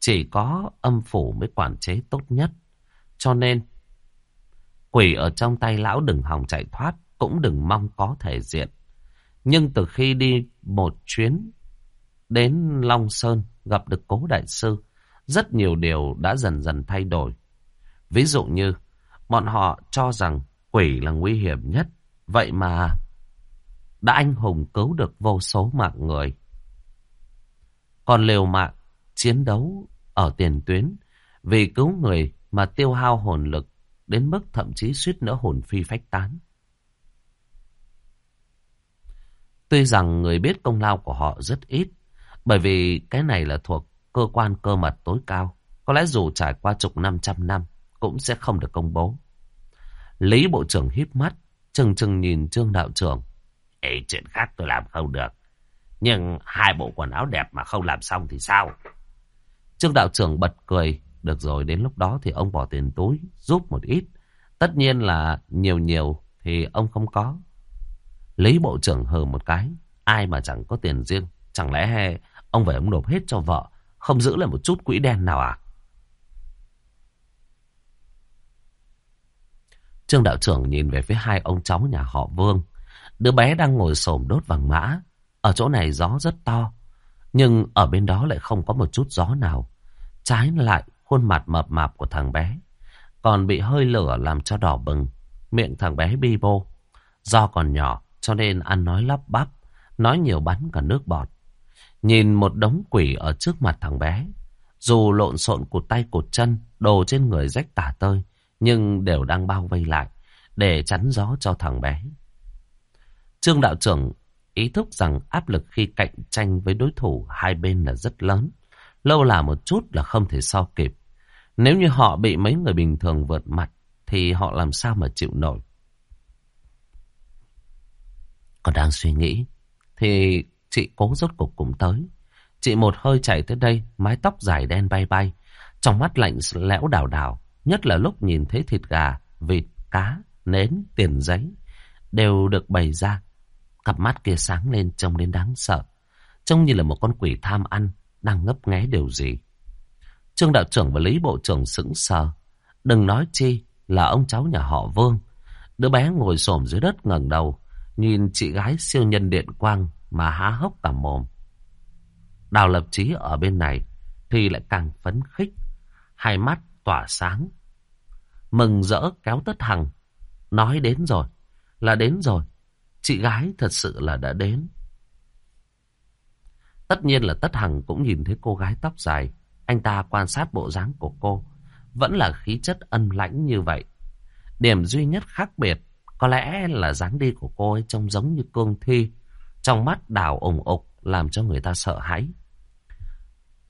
Chỉ có âm phủ mới quản chế tốt nhất. Cho nên, quỷ ở trong tay lão đừng hòng chạy thoát, cũng đừng mong có thể diện. Nhưng từ khi đi một chuyến đến Long Sơn gặp được cố đại sư, rất nhiều điều đã dần dần thay đổi. Ví dụ như, bọn họ cho rằng quỷ là nguy hiểm nhất, vậy mà đã anh hùng cứu được vô số mạng người. Còn liều mạng, chiến đấu ở tiền tuyến, vì cứu người mà tiêu hao hồn lực đến mức thậm chí suýt nữa hồn phi phách tán. Tuy rằng người biết công lao của họ rất ít, bởi vì cái này là thuộc cơ quan cơ mật tối cao. Có lẽ dù trải qua chục năm trăm năm cũng sẽ không được công bố. Lý Bộ trưởng híp mắt, chừng chừng nhìn Trương Đạo trưởng. Ê, chuyện khác tôi làm không được. Nhưng hai bộ quần áo đẹp mà không làm xong thì sao? Trương Đạo trưởng bật cười. Được rồi, đến lúc đó thì ông bỏ tiền túi, giúp một ít. Tất nhiên là nhiều nhiều thì ông không có. Lý Bộ trưởng hờ một cái. Ai mà chẳng có tiền riêng. Chẳng lẽ ông phải ông nộp hết cho vợ, không giữ lại một chút quỹ đen nào à? Trương đạo trưởng nhìn về phía hai ông cháu nhà họ Vương. Đứa bé đang ngồi xổm đốt vàng mã. Ở chỗ này gió rất to. Nhưng ở bên đó lại không có một chút gió nào. Trái lại khuôn mặt mập mạp của thằng bé. Còn bị hơi lửa làm cho đỏ bừng. Miệng thằng bé bi bô. Do còn nhỏ cho nên ăn nói lắp bắp. Nói nhiều bắn cả nước bọt. Nhìn một đống quỷ ở trước mặt thằng bé. Dù lộn xộn cụt tay cụt chân, đồ trên người rách tả tơi nhưng đều đang bao vây lại để chắn gió cho thằng bé. Trương đạo trưởng ý thức rằng áp lực khi cạnh tranh với đối thủ hai bên là rất lớn. Lâu là một chút là không thể so kịp. Nếu như họ bị mấy người bình thường vượt mặt thì họ làm sao mà chịu nổi. Còn đang suy nghĩ thì chị cố rốt cục cũng tới. Chị một hơi chạy tới đây, mái tóc dài đen bay bay, trong mắt lạnh lẽo đảo đảo. Nhất là lúc nhìn thấy thịt gà, vịt, cá, nến, tiền giấy đều được bày ra. Cặp mắt kia sáng lên trông đến đáng sợ. Trông như là một con quỷ tham ăn đang ngấp nghé điều gì. Trương đạo trưởng và Lý Bộ trưởng sững sờ. Đừng nói chi là ông cháu nhà họ Vương. Đứa bé ngồi xổm dưới đất ngẩng đầu, nhìn chị gái siêu nhân điện quang mà há hốc cả mồm. Đào lập trí ở bên này thì lại càng phấn khích, hai mắt tỏa sáng, mừng rỡ kéo Tất Hằng. Nói đến rồi, là đến rồi. Chị gái thật sự là đã đến. Tất nhiên là Tất Hằng cũng nhìn thấy cô gái tóc dài. Anh ta quan sát bộ dáng của cô. Vẫn là khí chất ân lãnh như vậy. Điểm duy nhất khác biệt có lẽ là dáng đi của cô ấy trông giống như cương thi. Trong mắt đào ủng ục làm cho người ta sợ hãi.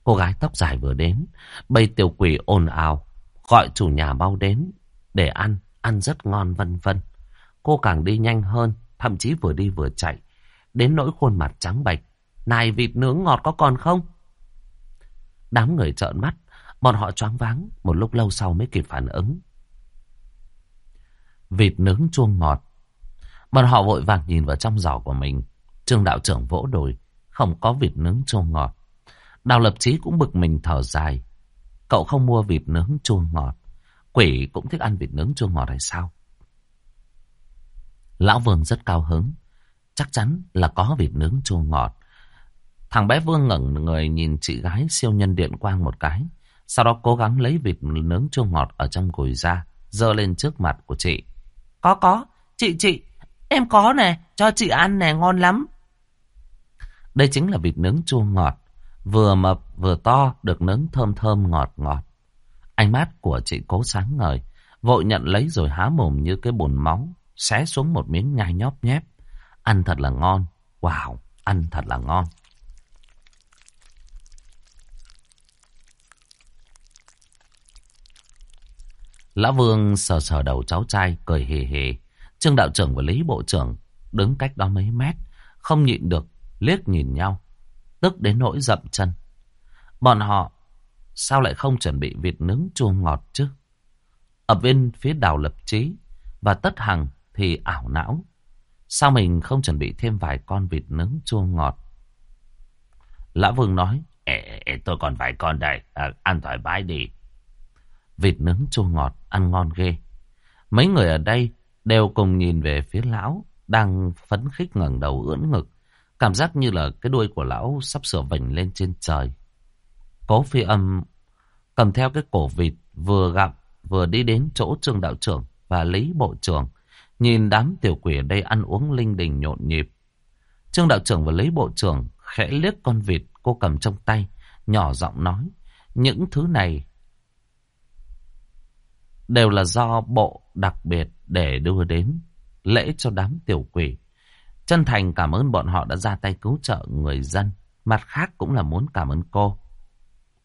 Cô gái tóc dài vừa đến, bầy tiểu quỷ ồn ào, Gọi chủ nhà mau đến để ăn, ăn rất ngon vân vân. Cô càng đi nhanh hơn, thậm chí vừa đi vừa chạy. Đến nỗi khuôn mặt trắng bệch. Này vịt nướng ngọt có còn không? Đám người trợn mắt, bọn họ choáng váng, một lúc lâu sau mới kịp phản ứng. Vịt nướng chua ngọt. Bọn họ vội vàng nhìn vào trong giỏ của mình. Trương đạo trưởng vỗ đùi, không có vịt nướng chua ngọt. Đào lập chí cũng bực mình thở dài. Cậu không mua vịt nướng chua ngọt. Quỷ cũng thích ăn vịt nướng chua ngọt hay sao? Lão Vương rất cao hứng. Chắc chắn là có vịt nướng chua ngọt. Thằng bé Vương ngẩng người nhìn chị gái siêu nhân điện quang một cái. Sau đó cố gắng lấy vịt nướng chua ngọt ở trong gùi ra. Dơ lên trước mặt của chị. Có có. Chị chị. Em có nè. Cho chị ăn nè. Ngon lắm. Đây chính là vịt nướng chua ngọt. Vừa mập vừa to được nướng thơm thơm ngọt ngọt. Ánh mắt của chị cố sáng ngời. Vội nhận lấy rồi há mồm như cái bồn móng Xé xuống một miếng nhai nhóp nhép. Ăn thật là ngon. Wow, ăn thật là ngon. Lão Vương sờ sờ đầu cháu trai, cười hề hề. Trương đạo trưởng và Lý Bộ trưởng đứng cách đó mấy mét, không nhịn được, liếc nhìn nhau tức đến nỗi dậm chân. Bọn họ sao lại không chuẩn bị vịt nướng chua ngọt chứ? Ở bên phía đào lập trí và tất hằng thì ảo não. Sao mình không chuẩn bị thêm vài con vịt nướng chua ngọt? Lã Vương nói, ê, ê, tôi còn vài con đây, à, ăn thoải mái đi. Vịt nướng chua ngọt, ăn ngon ghê. Mấy người ở đây đều cùng nhìn về phía lão, đang phấn khích ngẩng đầu ưỡn ngực. Cảm giác như là cái đuôi của lão sắp sửa vành lên trên trời. Cố phi âm cầm theo cái cổ vịt vừa gặp vừa đi đến chỗ trương đạo trưởng và lý bộ trưởng. Nhìn đám tiểu quỷ ở đây ăn uống linh đình nhộn nhịp. Trương đạo trưởng và lý bộ trưởng khẽ liếc con vịt cô cầm trong tay, nhỏ giọng nói. Những thứ này đều là do bộ đặc biệt để đưa đến lễ cho đám tiểu quỷ. Chân thành cảm ơn bọn họ đã ra tay cứu trợ người dân. Mặt khác cũng là muốn cảm ơn cô.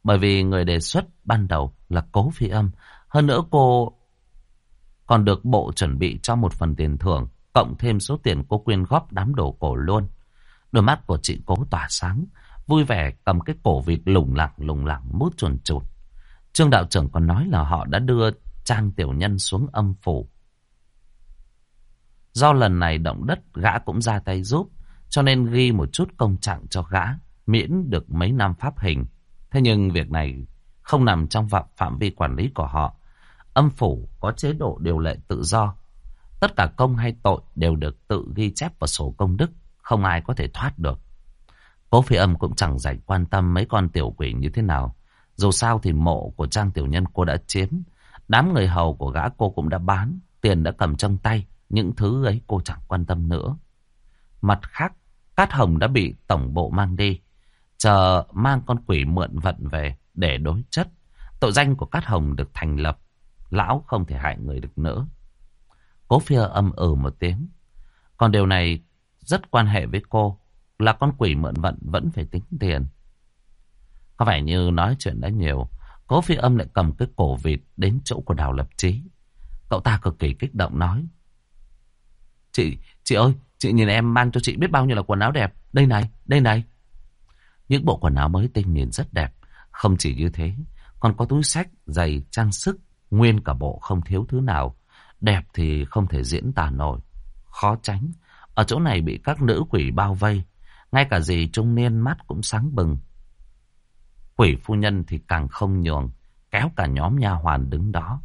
Bởi vì người đề xuất ban đầu là cố phi âm. Hơn nữa cô còn được bộ chuẩn bị cho một phần tiền thưởng, cộng thêm số tiền cô quyên góp đám đồ cổ luôn. Đôi mắt của chị cố tỏa sáng, vui vẻ cầm cái cổ vịt lủng lẳng lủng lẳng mút chuồn chụt. Trương đạo trưởng còn nói là họ đã đưa Trang Tiểu Nhân xuống âm phủ. Do lần này động đất gã cũng ra tay giúp, cho nên ghi một chút công trạng cho gã, miễn được mấy năm pháp hình. Thế nhưng việc này không nằm trong phạm vi quản lý của họ. Âm phủ có chế độ điều lệ tự do. Tất cả công hay tội đều được tự ghi chép vào sổ công đức, không ai có thể thoát được. Cố phi âm cũng chẳng dành quan tâm mấy con tiểu quỷ như thế nào. Dù sao thì mộ của Trang Tiểu Nhân cô đã chiếm. Đám người hầu của gã cô cũng đã bán. Tiền đã cầm trong tay. Những thứ ấy cô chẳng quan tâm nữa. Mặt khác, Cát Hồng đã bị tổng bộ mang đi. Chờ mang con quỷ mượn vận về để đối chất. Tội danh của Cát Hồng được thành lập. Lão không thể hại người được nữa. Cố phi âm ừ một tiếng. Còn điều này rất quan hệ với cô. Là con quỷ mượn vận vẫn phải tính tiền. Có vẻ như nói chuyện đã nhiều. Cố phi âm lại cầm cái cổ vịt đến chỗ của Đào Lập Trí. Cậu ta cực kỳ kích động nói. Chị, chị ơi, chị nhìn em mang cho chị biết bao nhiêu là quần áo đẹp. Đây này, đây này. Những bộ quần áo mới tinh nhìn rất đẹp. Không chỉ như thế, còn có túi sách, giày, trang sức, nguyên cả bộ không thiếu thứ nào. Đẹp thì không thể diễn tả nổi. Khó tránh. Ở chỗ này bị các nữ quỷ bao vây. Ngay cả dì trung niên mắt cũng sáng bừng. Quỷ phu nhân thì càng không nhường, kéo cả nhóm nha hoàn đứng đó.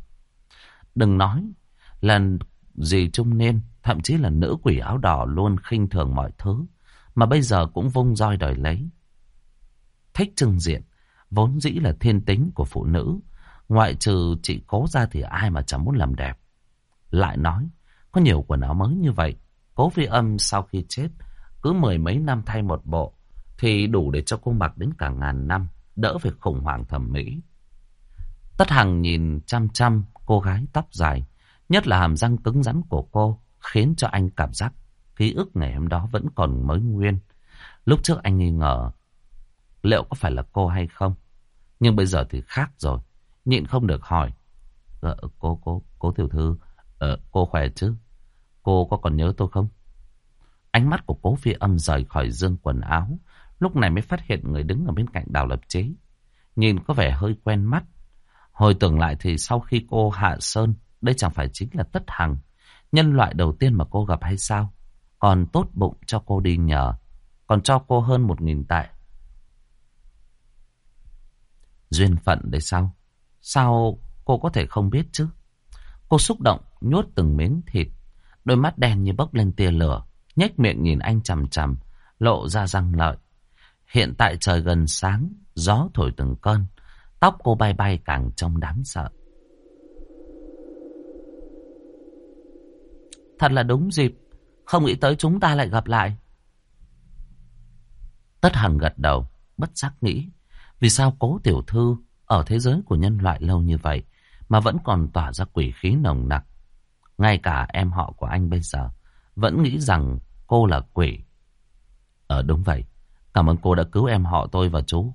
Đừng nói là dì trung niên, thậm chí là nữ quỷ áo đỏ luôn khinh thường mọi thứ, mà bây giờ cũng vung roi đòi lấy. Thích trưng diện, vốn dĩ là thiên tính của phụ nữ, ngoại trừ chị cố ra thì ai mà chẳng muốn làm đẹp. Lại nói, có nhiều quần áo mới như vậy, cố phi âm sau khi chết, cứ mười mấy năm thay một bộ, thì đủ để cho cô mặc đến cả ngàn năm đỡ phải khủng hoảng thẩm mỹ. Tất Hằng nhìn chăm chăm cô gái tóc dài, nhất là hàm răng cứng rắn của cô, khiến cho anh cảm giác ký ức ngày hôm đó vẫn còn mới nguyên. Lúc trước anh nghi ngờ liệu có phải là cô hay không, nhưng bây giờ thì khác rồi, nhịn không được hỏi. Ờ, cô, cô, cô tiểu thư, ờ, cô khỏe chứ? Cô có còn nhớ tôi không? Ánh mắt của cố phi âm rời khỏi dương quần áo, Lúc này mới phát hiện người đứng ở bên cạnh đào lập chế. Nhìn có vẻ hơi quen mắt. Hồi tưởng lại thì sau khi cô hạ sơn, đây chẳng phải chính là Tất Hằng. Nhân loại đầu tiên mà cô gặp hay sao? Còn tốt bụng cho cô đi nhờ. Còn cho cô hơn một nghìn tệ. Duyên phận đấy sao? Sao cô có thể không biết chứ? Cô xúc động, nhốt từng miếng thịt. Đôi mắt đen như bốc lên tia lửa. nhếch miệng nhìn anh chằm chằm, lộ ra răng lợi. Hiện tại trời gần sáng, gió thổi từng cơn. Tóc cô bay bay càng trông đáng sợ. Thật là đúng dịp. Không nghĩ tới chúng ta lại gặp lại. Tất Hằng gật đầu, bất giác nghĩ. Vì sao cố tiểu thư ở thế giới của nhân loại lâu như vậy mà vẫn còn tỏa ra quỷ khí nồng nặc. Ngay cả em họ của anh bây giờ vẫn nghĩ rằng cô là quỷ. Ờ đúng vậy. Cảm ơn cô đã cứu em họ tôi và chú.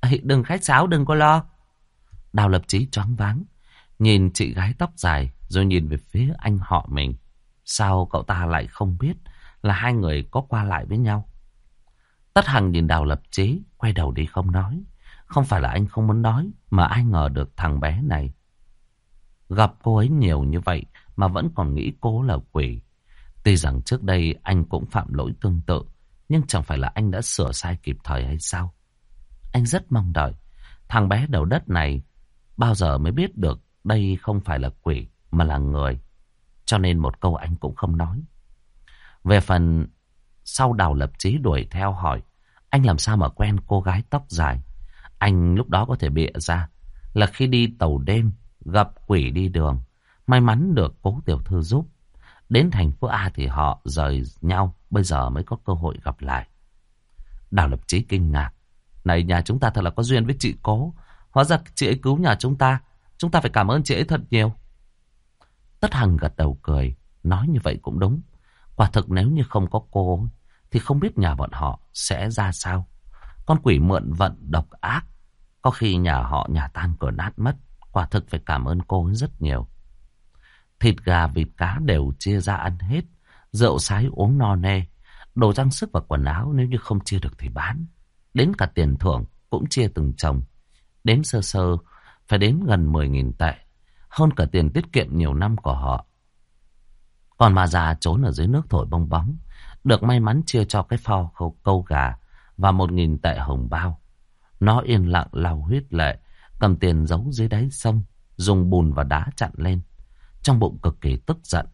Ê, đừng khách sáo, đừng có lo. Đào lập trí choáng váng. Nhìn chị gái tóc dài, rồi nhìn về phía anh họ mình. Sao cậu ta lại không biết là hai người có qua lại với nhau? Tất Hằng nhìn Đào lập chế, quay đầu đi không nói. Không phải là anh không muốn nói, mà ai ngờ được thằng bé này. Gặp cô ấy nhiều như vậy mà vẫn còn nghĩ cô là quỷ. Tuy rằng trước đây anh cũng phạm lỗi tương tự, nhưng chẳng phải là anh đã sửa sai kịp thời hay sao? Anh rất mong đợi. Thằng bé đầu đất này bao giờ mới biết được đây không phải là quỷ mà là người. Cho nên một câu anh cũng không nói. Về phần sau đào lập trí đuổi theo hỏi anh làm sao mà quen cô gái tóc dài. Anh lúc đó có thể bịa ra là khi đi tàu đêm gặp quỷ đi đường. May mắn được cố tiểu thư giúp. Đến thành phố A thì họ rời nhau, bây giờ mới có cơ hội gặp lại. Đào lập trí kinh ngạc. Này nhà chúng ta thật là có duyên với chị cố. Hóa ra chị ấy cứu nhà chúng ta. Chúng ta phải cảm ơn chị ấy thật nhiều. Tất Hằng gật đầu cười. Nói như vậy cũng đúng. Quả thực nếu như không có cô thì không biết nhà bọn họ sẽ ra sao. Con quỷ mượn vận độc ác. Có khi nhà họ nhà tan cửa nát mất. Quả thực phải cảm ơn cô rất nhiều. Thịt gà, vịt cá đều chia ra ăn hết. Rượu sái uống no nê. Đồ trang sức và quần áo nếu như không chia được thì bán. Đến cả tiền thưởng cũng chia từng chồng. đếm sơ sơ phải đến gần 10.000 tệ. Hơn cả tiền tiết kiệm nhiều năm của họ. Còn mà già trốn ở dưới nước thổi bong bóng. Được may mắn chia cho cái phao câu gà và 1.000 tệ hồng bao. Nó yên lặng lau huyết lệ. Cầm tiền giấu dưới đáy sông. Dùng bùn và đá chặn lên. Trong bụng cực kỳ tức giận.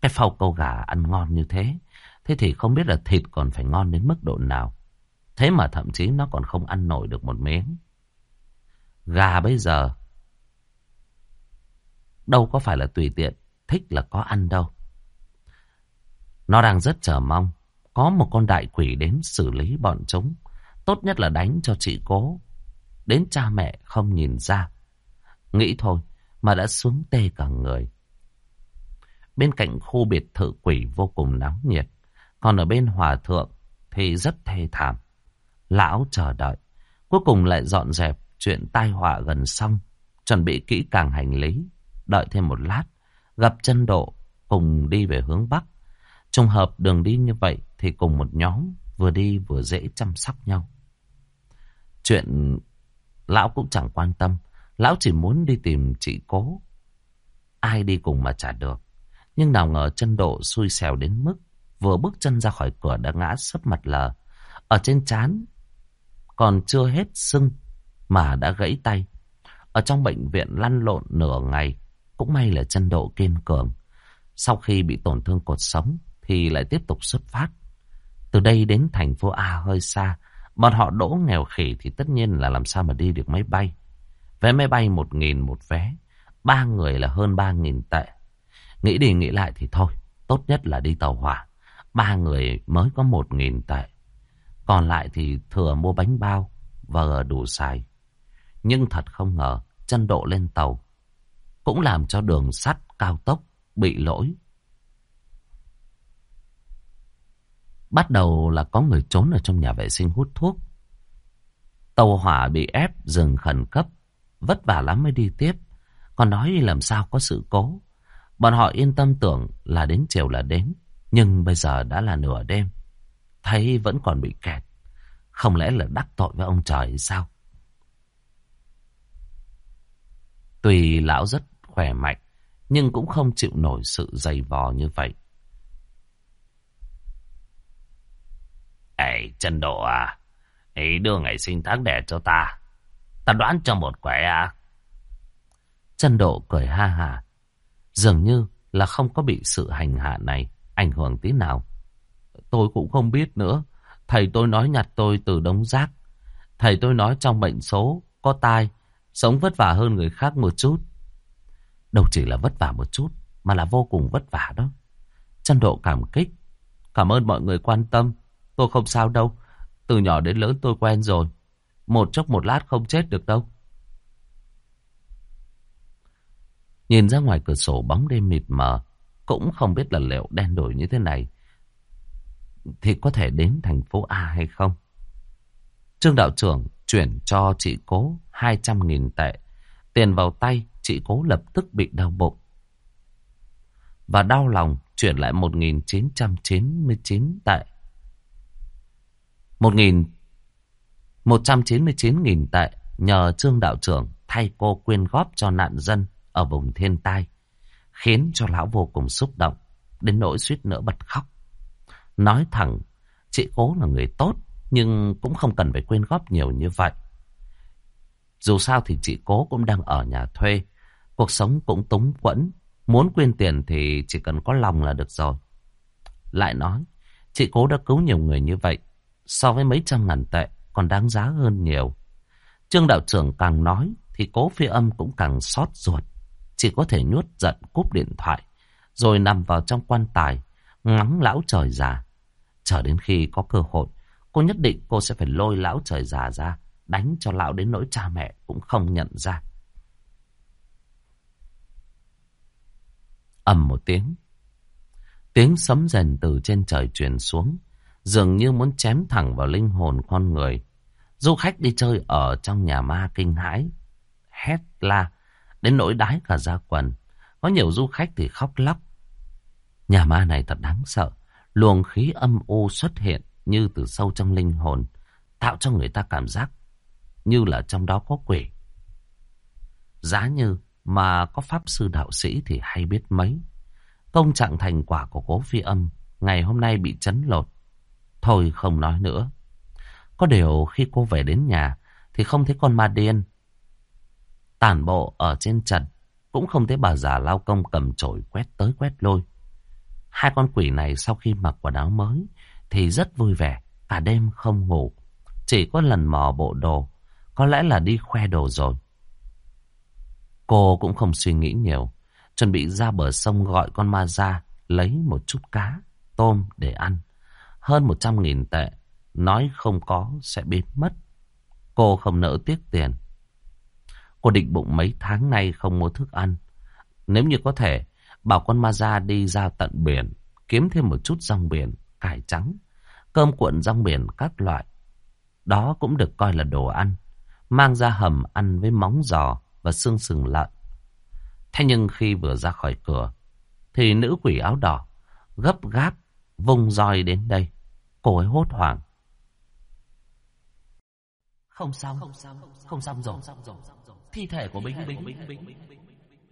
Cái phao câu gà ăn ngon như thế. Thế thì không biết là thịt còn phải ngon đến mức độ nào. Thế mà thậm chí nó còn không ăn nổi được một miếng. Gà bây giờ đâu có phải là tùy tiện, thích là có ăn đâu. Nó đang rất chờ mong có một con đại quỷ đến xử lý bọn chúng. Tốt nhất là đánh cho chị cố. Đến cha mẹ không nhìn ra. Nghĩ thôi mà đã xuống tê cả người. Bên cạnh khu biệt thự quỷ vô cùng náo nhiệt. Còn ở bên hòa thượng thì rất thê thảm. Lão chờ đợi. Cuối cùng lại dọn dẹp chuyện tai họa gần xong. Chuẩn bị kỹ càng hành lý. Đợi thêm một lát. Gặp chân độ cùng đi về hướng Bắc. Trùng hợp đường đi như vậy thì cùng một nhóm vừa đi vừa dễ chăm sóc nhau. Chuyện lão cũng chẳng quan tâm. Lão chỉ muốn đi tìm chị cố. Ai đi cùng mà chả được. Nhưng nào ngờ chân độ xui xẻo đến mức vừa bước chân ra khỏi cửa đã ngã sấp mặt lờ. Ở trên chán còn chưa hết sưng mà đã gãy tay. Ở trong bệnh viện lăn lộn nửa ngày, cũng may là chân độ kiên cường. Sau khi bị tổn thương cột sống thì lại tiếp tục xuất phát. Từ đây đến thành phố A hơi xa, bọn họ đỗ nghèo khỉ thì tất nhiên là làm sao mà đi được máy bay. Vé máy bay một nghìn một vé, ba người là hơn ba nghìn tệ. Nghĩ đi nghĩ lại thì thôi, tốt nhất là đi tàu hỏa. Ba người mới có một nghìn tệ. Còn lại thì thừa mua bánh bao và đủ xài. Nhưng thật không ngờ, chân độ lên tàu cũng làm cho đường sắt cao tốc bị lỗi. Bắt đầu là có người trốn ở trong nhà vệ sinh hút thuốc. Tàu hỏa bị ép dừng khẩn cấp, vất vả lắm mới đi tiếp. Còn nói làm sao có sự cố. Bọn họ yên tâm tưởng là đến chiều là đến. Nhưng bây giờ đã là nửa đêm. Thấy vẫn còn bị kẹt. Không lẽ là đắc tội với ông trời hay sao? tùy lão rất khỏe mạnh, nhưng cũng không chịu nổi sự dày vò như vậy. Ê, chân độ à, Ê, đưa ngày sinh tháng đẻ cho ta. Ta đoán cho một quẻ à. Chân độ cười ha hà. Dường như là không có bị sự hành hạ này ảnh hưởng tí nào. Tôi cũng không biết nữa. Thầy tôi nói nhặt tôi từ đống rác. Thầy tôi nói trong bệnh số, có tai, sống vất vả hơn người khác một chút. Đâu chỉ là vất vả một chút, mà là vô cùng vất vả đó. Chân độ cảm kích. Cảm ơn mọi người quan tâm. Tôi không sao đâu. Từ nhỏ đến lớn tôi quen rồi. Một chốc một lát không chết được đâu. Nhìn ra ngoài cửa sổ bóng đêm mịt mờ. Cũng không biết là liệu đen đổi như thế này. Thì có thể đến thành phố A hay không? Trương đạo trưởng chuyển cho chị cố 200.000 tệ. Tiền vào tay, chị cố lập tức bị đau bụng. Và đau lòng chuyển lại 1.999 tệ. 1.199.000 tệ nhờ Trương đạo trưởng thay cô quyên góp cho nạn dân ở vùng thiên tai, khiến cho lão vô cùng xúc động, đến nỗi suýt nữa bật khóc. Nói thẳng, chị cố là người tốt, nhưng cũng không cần phải quyên góp nhiều như vậy. Dù sao thì chị cố cũng đang ở nhà thuê, cuộc sống cũng túng quẫn, muốn quyên tiền thì chỉ cần có lòng là được rồi. Lại nói, chị cố đã cứu nhiều người như vậy, so với mấy trăm ngàn tệ còn đáng giá hơn nhiều. Trương đạo trưởng càng nói thì cố phi âm cũng càng xót ruột. Chỉ có thể nuốt giận cúp điện thoại, rồi nằm vào trong quan tài, ngắm lão trời già. Chờ đến khi có cơ hội, cô nhất định cô sẽ phải lôi lão trời già ra, đánh cho lão đến nỗi cha mẹ cũng không nhận ra. Ầm một tiếng. Tiếng sấm rền từ trên trời truyền xuống, dường như muốn chém thẳng vào linh hồn con người. Du khách đi chơi ở trong nhà ma kinh hãi, hét la, đến nỗi đái cả ra quần. Có nhiều du khách thì khóc lóc. Nhà ma này thật đáng sợ. Luồng khí âm u xuất hiện như từ sâu trong linh hồn, tạo cho người ta cảm giác như là trong đó có quỷ. Giá như mà có pháp sư đạo sĩ thì hay biết mấy. Công trạng thành quả của cố phi âm ngày hôm nay bị chấn lột. Thôi không nói nữa. Có điều khi cô về đến nhà thì không thấy con ma điên. Tản bộ ở trên trần cũng không thấy bà già lao công cầm chổi quét tới quét lôi. Hai con quỷ này sau khi mặc quần áo mới thì rất vui vẻ, cả đêm không ngủ. Chỉ có lần mò bộ đồ, có lẽ là đi khoe đồ rồi. Cô cũng không suy nghĩ nhiều, chuẩn bị ra bờ sông gọi con ma ra lấy một chút cá, tôm để ăn. Hơn một trăm nghìn tệ, nói không có sẽ biến mất. Cô không nỡ tiếc tiền. Cô định bụng mấy tháng nay không mua thức ăn. Nếu như có thể, bảo con ma ra đi ra tận biển, kiếm thêm một chút rong biển, cải trắng, cơm cuộn rong biển các loại. Đó cũng được coi là đồ ăn, mang ra hầm ăn với móng giò và xương sừng lợn. Thế nhưng khi vừa ra khỏi cửa, thì nữ quỷ áo đỏ gấp gáp vung roi đến đây. Cô ấy hốt hoảng. Không xong, không xong rồi. Thi thể của Bính Bính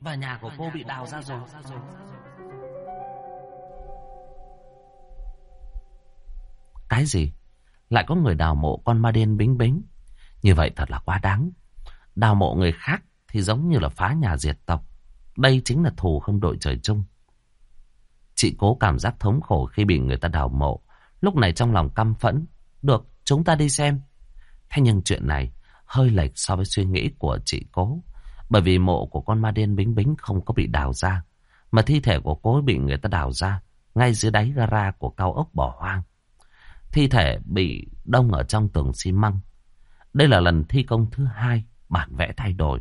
và nhà của cô bị đào ra rồi. Cái gì? Lại có người đào mộ con ma đen Bính Bính? Như vậy thật là quá đáng. Đào mộ người khác thì giống như là phá nhà diệt tộc. Đây chính là thù không đội trời chung. Chị cố cảm giác thống khổ khi bị người ta đào mộ. Lúc này trong lòng căm phẫn. Được, chúng ta đi xem. Thế nhưng chuyện này hơi lệch so với suy nghĩ của chị cố. Bởi vì mộ của con ma đen bính bính không có bị đào ra. Mà thi thể của cô bị người ta đào ra. Ngay dưới đáy gara của cao ốc bỏ hoang. Thi thể bị đông ở trong tường xi măng. Đây là lần thi công thứ hai bản vẽ thay đổi.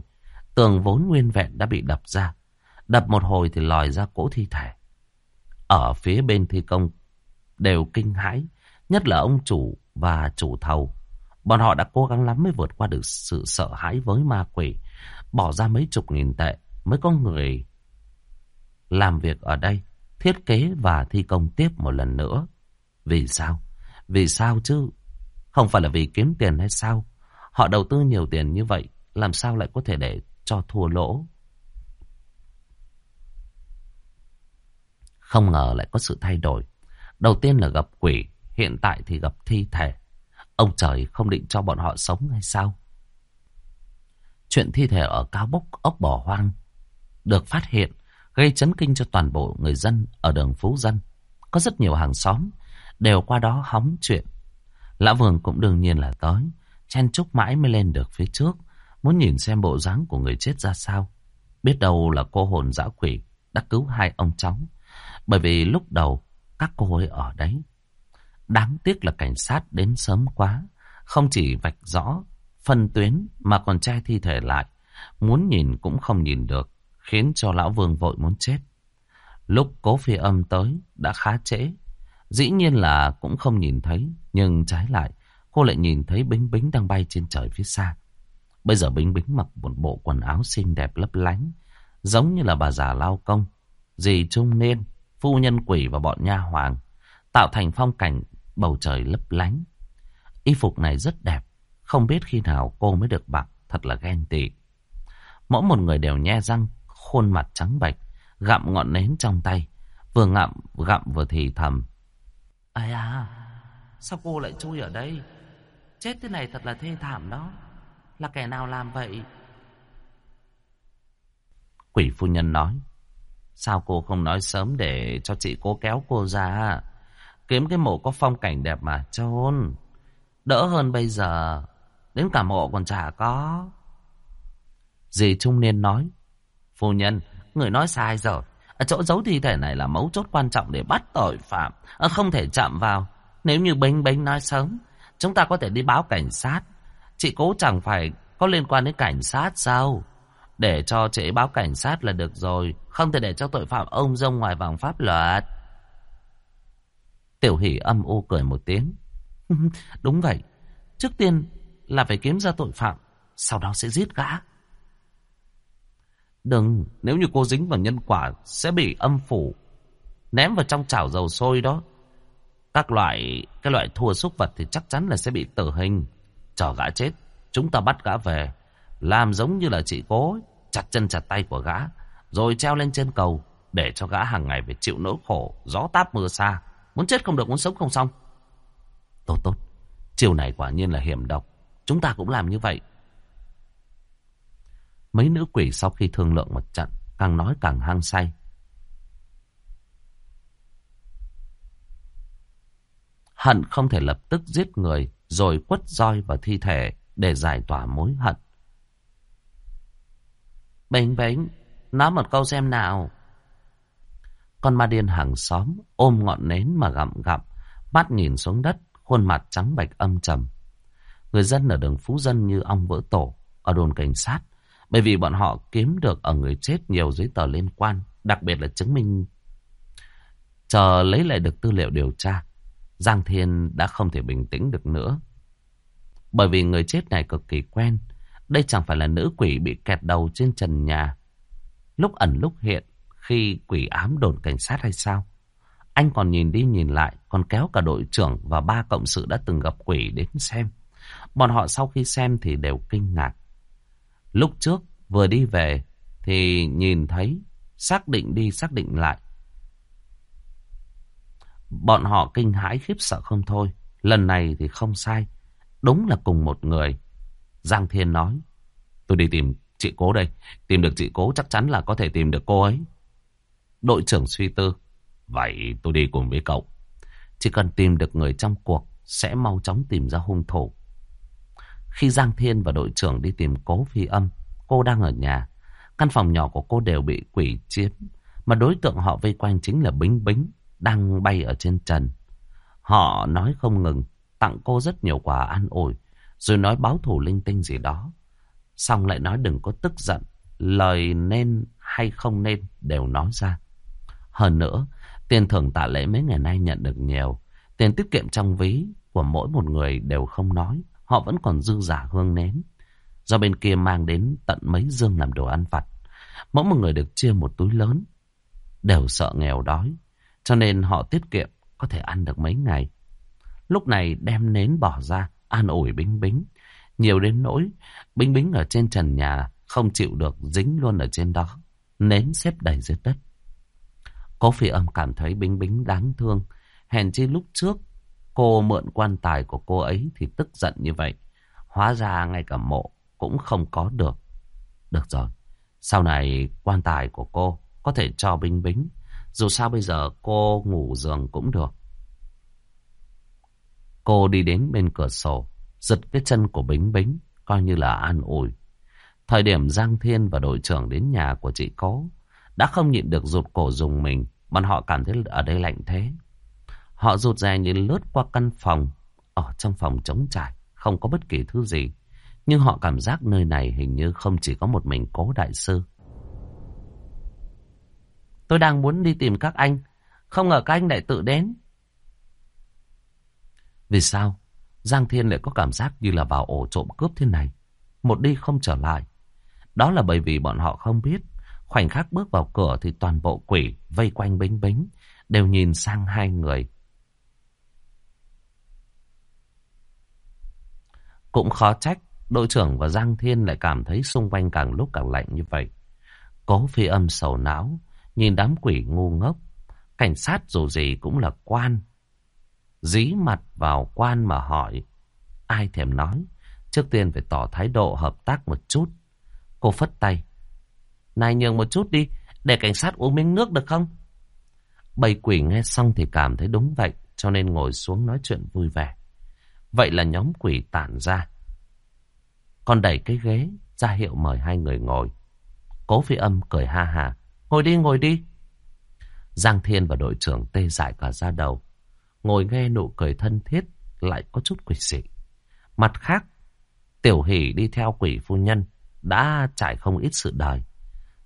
Tường vốn nguyên vẹn đã bị đập ra. Đập một hồi thì lòi ra cỗ thi thể. Ở phía bên thi công đều kinh hãi. Nhất là ông chủ và chủ thầu. Bọn họ đã cố gắng lắm mới vượt qua được sự sợ hãi với ma quỷ. Bỏ ra mấy chục nghìn tệ mới có người làm việc ở đây. Thiết kế và thi công tiếp một lần nữa. Vì sao? Vì sao chứ? Không phải là vì kiếm tiền hay sao? Họ đầu tư nhiều tiền như vậy, làm sao lại có thể để cho thua lỗ? Không ngờ lại có sự thay đổi. Đầu tiên là gặp quỷ, hiện tại thì gặp thi thể. Ông trời không định cho bọn họ sống hay sao? Chuyện thi thể ở cao bốc ốc bỏ hoang được phát hiện gây chấn kinh cho toàn bộ người dân ở đường Phú Dân. Có rất nhiều hàng xóm đều qua đó hóng chuyện. Lã Vương cũng đương nhiên là tới, chen chúc mãi mới lên được phía trước, muốn nhìn xem bộ dáng của người chết ra sao. Biết đâu là cô hồn dã quỷ đã cứu hai ông cháu, bởi vì lúc đầu các cô ấy ở đấy. Đáng tiếc là cảnh sát đến sớm quá, không chỉ vạch rõ phân tuyến mà còn che thi thể lại, muốn nhìn cũng không nhìn được, khiến cho lão Vương vội muốn chết. Lúc cố phi âm tới đã khá trễ, Dĩ nhiên là cũng không nhìn thấy, nhưng trái lại, cô lại nhìn thấy Bính Bính đang bay trên trời phía xa. Bây giờ Bính Bính mặc một bộ quần áo xinh đẹp lấp lánh, giống như là bà già lao công, dì trung niên, phu nhân quỷ và bọn nha hoàng, tạo thành phong cảnh bầu trời lấp lánh. Y phục này rất đẹp, không biết khi nào cô mới được mặc, thật là ghen tị. Mỗi một người đều nhe răng, khuôn mặt trắng bệch, gặm ngọn nến trong tay, vừa ngậm gặm vừa thì thầm. ai à, sao cô lại chui ở đây? Chết thế này thật là thê thảm đó. Là kẻ nào làm vậy? Quỷ phu nhân nói. Sao cô không nói sớm để cho chị cố kéo cô ra? Kiếm cái mộ có phong cảnh đẹp mà chôn. Đỡ hơn bây giờ. Đến cả mộ còn chả có. Dì trung niên nói. Phu nhân, người nói sai rồi. Ở chỗ giấu thi thể này là mấu chốt quan trọng để bắt tội phạm. Ờ, không thể chạm vào. Nếu như bính bính nói sớm, chúng ta có thể đi báo cảnh sát. Chị cố chẳng phải có liên quan đến cảnh sát sao? Để cho chị báo cảnh sát là được rồi. Không thể để cho tội phạm ông rông ngoài vòng pháp luật. Tiểu hỷ âm u cười một tiếng. Đúng vậy. Trước tiên là phải kiếm ra tội phạm, sau đó sẽ giết gã. Đừng, nếu như cô dính vào nhân quả sẽ bị âm phủ, ném vào trong chảo dầu sôi đó. Các loại, cái loại thua súc vật thì chắc chắn là sẽ bị tử hình. Chờ gã chết, chúng ta bắt gã về, làm giống như là chị cố, chặt chân chặt tay của gã, rồi treo lên trên cầu, để cho gã hàng ngày phải chịu nỗi khổ, gió táp mưa xa. Muốn chết không được, muốn sống không xong. Tốt tốt, chiều này quả nhiên là hiểm độc. Chúng ta cũng làm như vậy. Mấy nữ quỷ sau khi thương lượng một trận, càng nói càng hang say. Hận không thể lập tức giết người rồi quất roi vào thi thể để giải tỏa mối hận. Bình bình, nói một câu xem nào. Con ma điên hàng xóm ôm ngọn nến mà gặm gặm, mắt nhìn xuống đất, khuôn mặt trắng bạch âm trầm. Người dân ở đường Phú Dân như ong vỡ tổ, ở đồn cảnh sát, bởi vì bọn họ kiếm được ở người chết nhiều giấy tờ liên quan, đặc biệt là chứng minh. Chờ lấy lại được tư liệu điều tra, Giang Thiên đã không thể bình tĩnh được nữa. Bởi vì người chết này cực kỳ quen, đây chẳng phải là nữ quỷ bị kẹt đầu trên trần nhà. Lúc ẩn lúc hiện, khi quỷ ám đồn cảnh sát hay sao? Anh còn nhìn đi nhìn lại, còn kéo cả đội trưởng và ba cộng sự đã từng gặp quỷ đến xem. Bọn họ sau khi xem thì đều kinh ngạc. Lúc trước vừa đi về thì nhìn thấy, xác định đi xác định lại. Bọn họ kinh hãi khiếp sợ không thôi. Lần này thì không sai. Đúng là cùng một người. Giang Thiên nói. Tôi đi tìm chị cố đây. Tìm được chị cố chắc chắn là có thể tìm được cô ấy. Đội trưởng suy tư. Vậy tôi đi cùng với cậu. Chỉ cần tìm được người trong cuộc sẽ mau chóng tìm ra hung thủ. Khi Giang Thiên và đội trưởng đi tìm cố phi âm, cô đang ở nhà. Căn phòng nhỏ của cô đều bị quỷ chiếm. Mà đối tượng họ vây quanh chính là Bính Bính, đang bay ở trên trần. Họ nói không ngừng, tặng cô rất nhiều quà ăn ủi, rồi nói báo thù linh tinh gì đó. Xong lại nói đừng có tức giận, lời nên hay không nên đều nói ra. Hơn nữa, tiền thưởng tạ lễ mấy ngày nay nhận được nhiều. Tiền tiết kiệm trong ví của mỗi một người đều không nói. Họ vẫn còn dư giả hương nến. Do bên kia mang đến tận mấy dương làm đồ ăn vặt. Mỗi một người được chia một túi lớn. Đều sợ nghèo đói. Cho nên họ tiết kiệm có thể ăn được mấy ngày. Lúc này đem nến bỏ ra, an ủi Bính Bính. Nhiều đến nỗi, Bính Bính ở trên trần nhà không chịu được dính luôn ở trên đó. Nến xếp đầy dưới đất. Cố phi âm cảm thấy Bính Bính đáng thương. Hèn chi lúc trước, cô mượn quan tài của cô ấy thì tức giận như vậy. Hóa ra ngay cả mộ cũng không có được. Được rồi, sau này quan tài của cô có thể cho Bính Bính. Dù sao bây giờ cô ngủ giường cũng được. Cô đi đến bên cửa sổ, giật cái chân của Bính Bính, coi như là an ủi. Thời điểm Giang Thiên và đội trưởng đến nhà của chị Cố, đã không nhịn được rụt cổ dùng mình, bọn họ cảm thấy ở đây lạnh thế. Họ rụt rè nhìn lướt qua căn phòng, ở trong phòng trống trải, không có bất kỳ thứ gì. Nhưng họ cảm giác nơi này hình như không chỉ có một mình cố đại sư. Tôi đang muốn đi tìm các anh, không ngờ các anh lại tự đến. Vì sao? Giang Thiên lại có cảm giác như là vào ổ trộm cướp thế này. Một đi không trở lại. Đó là bởi vì bọn họ không biết. Khoảnh khắc bước vào cửa thì toàn bộ quỷ vây quanh bính bính. Đều nhìn sang hai người. Cũng khó trách. Đội trưởng và Giang Thiên lại cảm thấy xung quanh càng lúc càng lạnh như vậy. Cố phi âm sầu não. Nhìn đám quỷ ngu ngốc. Cảnh sát dù gì cũng là quan dí mặt vào quan mà hỏi. Ai thèm nói, trước tiên phải tỏ thái độ hợp tác một chút. Cô phất tay. Này nhường một chút đi, để cảnh sát uống miếng nước được không? Bầy quỷ nghe xong thì cảm thấy đúng vậy, cho nên ngồi xuống nói chuyện vui vẻ. Vậy là nhóm quỷ tản ra. Còn đẩy cái ghế, ra hiệu mời hai người ngồi. Cố phi âm cười ha hà. Ngồi đi, ngồi đi. Giang Thiên và đội trưởng tê dại cả ra đầu. Ngồi nghe nụ cười thân thiết lại có chút quỷ dị. Mặt khác, Tiểu Hỷ đi theo quỷ phu nhân đã trải không ít sự đời.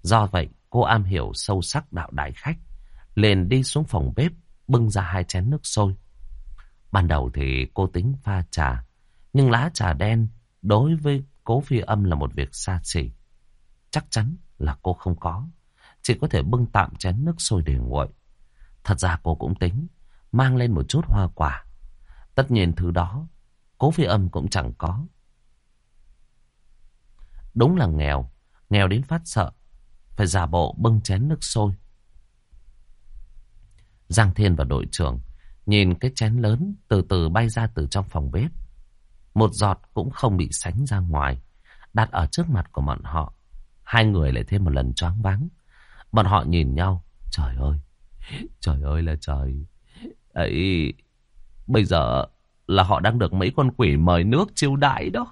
Do vậy, cô am hiểu sâu sắc đạo đại khách. Liền đi xuống phòng bếp, bưng ra hai chén nước sôi. Ban đầu thì cô tính pha trà, nhưng lá trà đen đối với cố phi âm là một việc xa xỉ. Chắc chắn là cô không có. Chỉ có thể bưng tạm chén nước sôi để nguội. Thật ra cô cũng tính mang lên một chút hoa quả. Tất nhiên thứ đó cố phi âm cũng chẳng có. Đúng là nghèo, nghèo đến phát sợ. Phải giả bộ bưng chén nước sôi. Giang Thiên và đội trưởng nhìn cái chén lớn từ từ bay ra từ trong phòng bếp. Một giọt cũng không bị sánh ra ngoài, đặt ở trước mặt của bọn họ. Hai người lại thêm một lần choáng váng. Bọn họ nhìn nhau, trời ơi, trời ơi là trời. Ấy, bây giờ là họ đang được mấy con quỷ mời nước chiêu đãi đó.